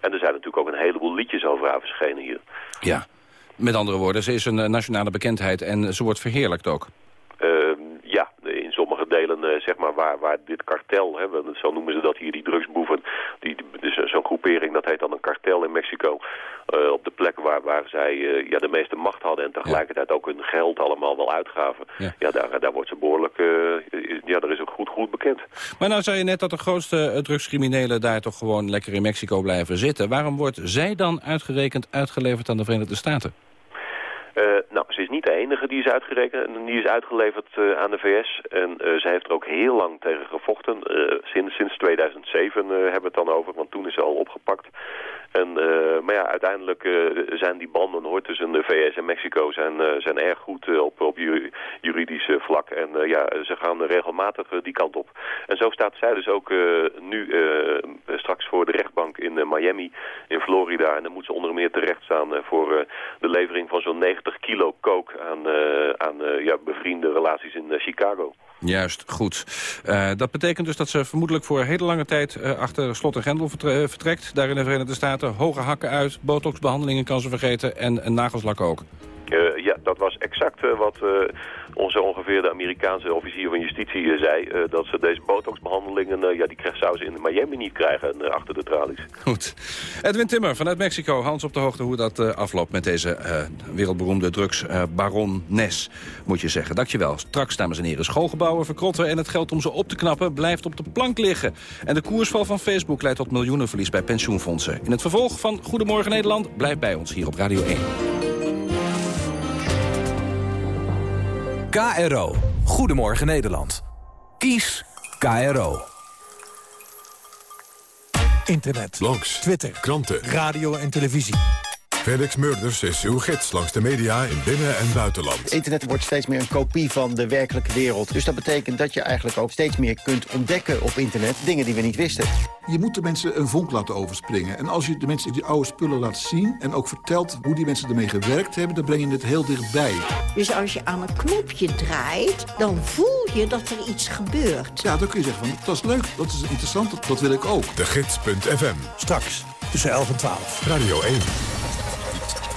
En er zijn natuurlijk ook een heleboel liedjes over haar verschenen hier.
Ja, met andere woorden, ze is een eh, nationale bekendheid en ze wordt verheerlijkt ook.
Ehm, ja, in sommige delen uh, zeg maar waar, waar dit kartel, hè, zo noemen ze dat hier, die drugsboeven, die, dus zo'n groepering, dat heet dan een kartel in Mexico, uh, op de plek waar, waar zij uh, ja, de meeste macht hadden en tegelijkertijd ook hun geld allemaal wel uitgaven. Ja, ja daar, daar wordt ze behoorlijk, ja, daar is ook goed, goed bekend.
Maar nou zei je net dat de grootste drugscriminelen daar toch gewoon lekker in Mexico blijven zitten. Waarom wordt zij dan uitgerekend uitgeleverd aan de Verenigde Staten?
Uh, nou, ze is niet de enige die is uitgerekend en die is uitgeleverd uh, aan de VS. En uh, zij heeft er ook heel lang tegen gevochten. sinds, sinds 2007 hebben we het dan over, want toen is ze al opgepakt. En, maar ja, uiteindelijk zijn die banden hoor, tussen de VS en Mexico zijn, zijn erg goed op, op juridisch vlak. En ja, ze gaan regelmatig die kant op. En zo staat zij dus ook nu straks voor de rechtbank in Miami, in Florida. En dan moet ze onder meer terecht staan voor de levering van zo'n 90 kilo kook aan, uh, aan uh, ja, bevriende relaties in uh, Chicago.
Juist, goed. dat betekent dus dat ze vermoedelijk voor een hele lange tijd achter slot en grendel vertrekt. Daar in de Verenigde Staten. Hoge hakken uit, botoxbehandelingen kan ze vergeten en, en nagelslak ook.
Dat was exact wat onze ongeveer de Amerikaanse officier van justitie eh, zei... Dat ze deze botoxbehandelingen, ja, die zouden ze in Miami niet krijgen achter de tralies.
Goed. Edwin Timmer vanuit Mexico. Hans op de hoogte hoe dat afloopt met deze wereldberoemde drugsbaron Nes, moet je zeggen. Dankjewel. Straks, dames en heren, schoolgebouwen verkrotten... en het geld om ze op te knappen blijft op de plank liggen. En de koersval van Facebook leidt tot miljoenenverlies bij pensioenfondsen. In het vervolg van Goedemorgen Nederland, blijf bij ons hier op Radio 1.
KRO. Goedemorgen Nederland. Kies KRO.
Internet. Blogs. Twitter. Kranten.
Radio en televisie.
Felix Murders is uw gids langs de media in binnen- en buitenland.
Internet wordt steeds meer een kopie van de werkelijke wereld. Dus dat betekent dat je eigenlijk ook steeds meer kunt ontdekken op internet... dingen die we niet wisten.
Je moet de mensen een vonk laten overspringen. En als je de mensen die oude spullen laat zien... en ook vertelt hoe die mensen ermee gewerkt hebben... dan breng je het heel dichtbij.
Dus als je aan een knopje draait, dan voel je dat er iets gebeurt.
Ja, dan kun je zeggen van, dat is leuk, dat is interessant, dat, dat wil ik ook.
De Gids.fm.
Straks, tussen 11 en 12.
Radio 1.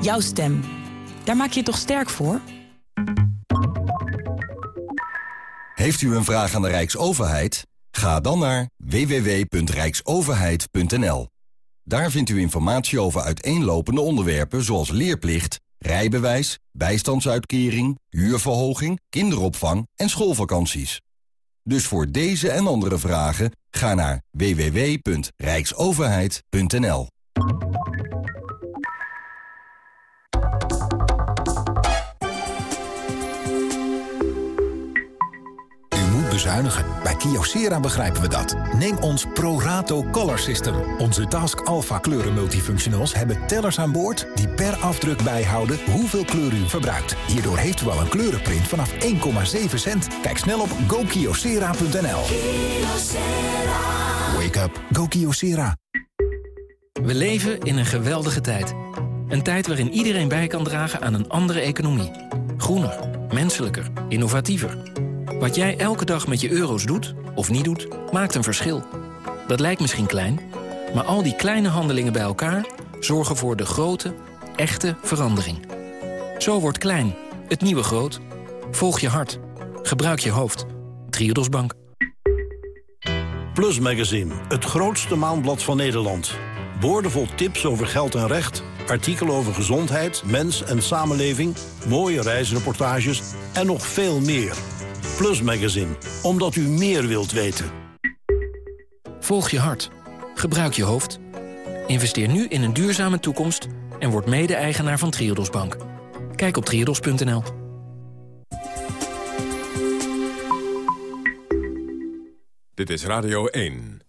Jouw stem. Daar maak je toch sterk voor?
Heeft u een vraag aan de Rijksoverheid? Ga dan naar www.rijksoverheid.nl. Daar vindt u informatie over uiteenlopende onderwerpen zoals leerplicht, rijbewijs, bijstandsuitkering, huurverhoging, kinderopvang en schoolvakanties. Dus voor deze en andere vragen ga naar www.rijksoverheid.nl.
bezuinigen. Bij Kyocera begrijpen we dat. Neem ons ProRato Color System. Onze Task Alpha kleuren multifunctionals hebben tellers aan boord... die per afdruk bijhouden hoeveel kleur u verbruikt. Hierdoor heeft u al een kleurenprint vanaf 1,7 cent. Kijk snel op gokyocera.nl. Wake up. Go Kyocera.
We leven in een geweldige tijd. Een tijd waarin iedereen bij kan dragen aan een andere economie. Groener, menselijker, innovatiever... Wat jij elke dag met je euro's doet, of niet doet, maakt een verschil. Dat lijkt misschien klein, maar al die kleine handelingen bij elkaar... zorgen voor de grote, echte verandering. Zo wordt klein, het nieuwe groot. Volg je hart. Gebruik je hoofd. Triodos Bank.
Plus Magazine, het grootste maandblad van Nederland. Boordevol tips over geld en recht, artikelen over gezondheid, mens en samenleving... mooie reisreportages en nog veel meer... Plus Magazine, omdat u meer wilt weten.
Volg je hart. Gebruik je hoofd. Investeer nu in een duurzame toekomst en word mede-eigenaar van Triodos Bank. Kijk op triodos.nl.
Dit is Radio 1.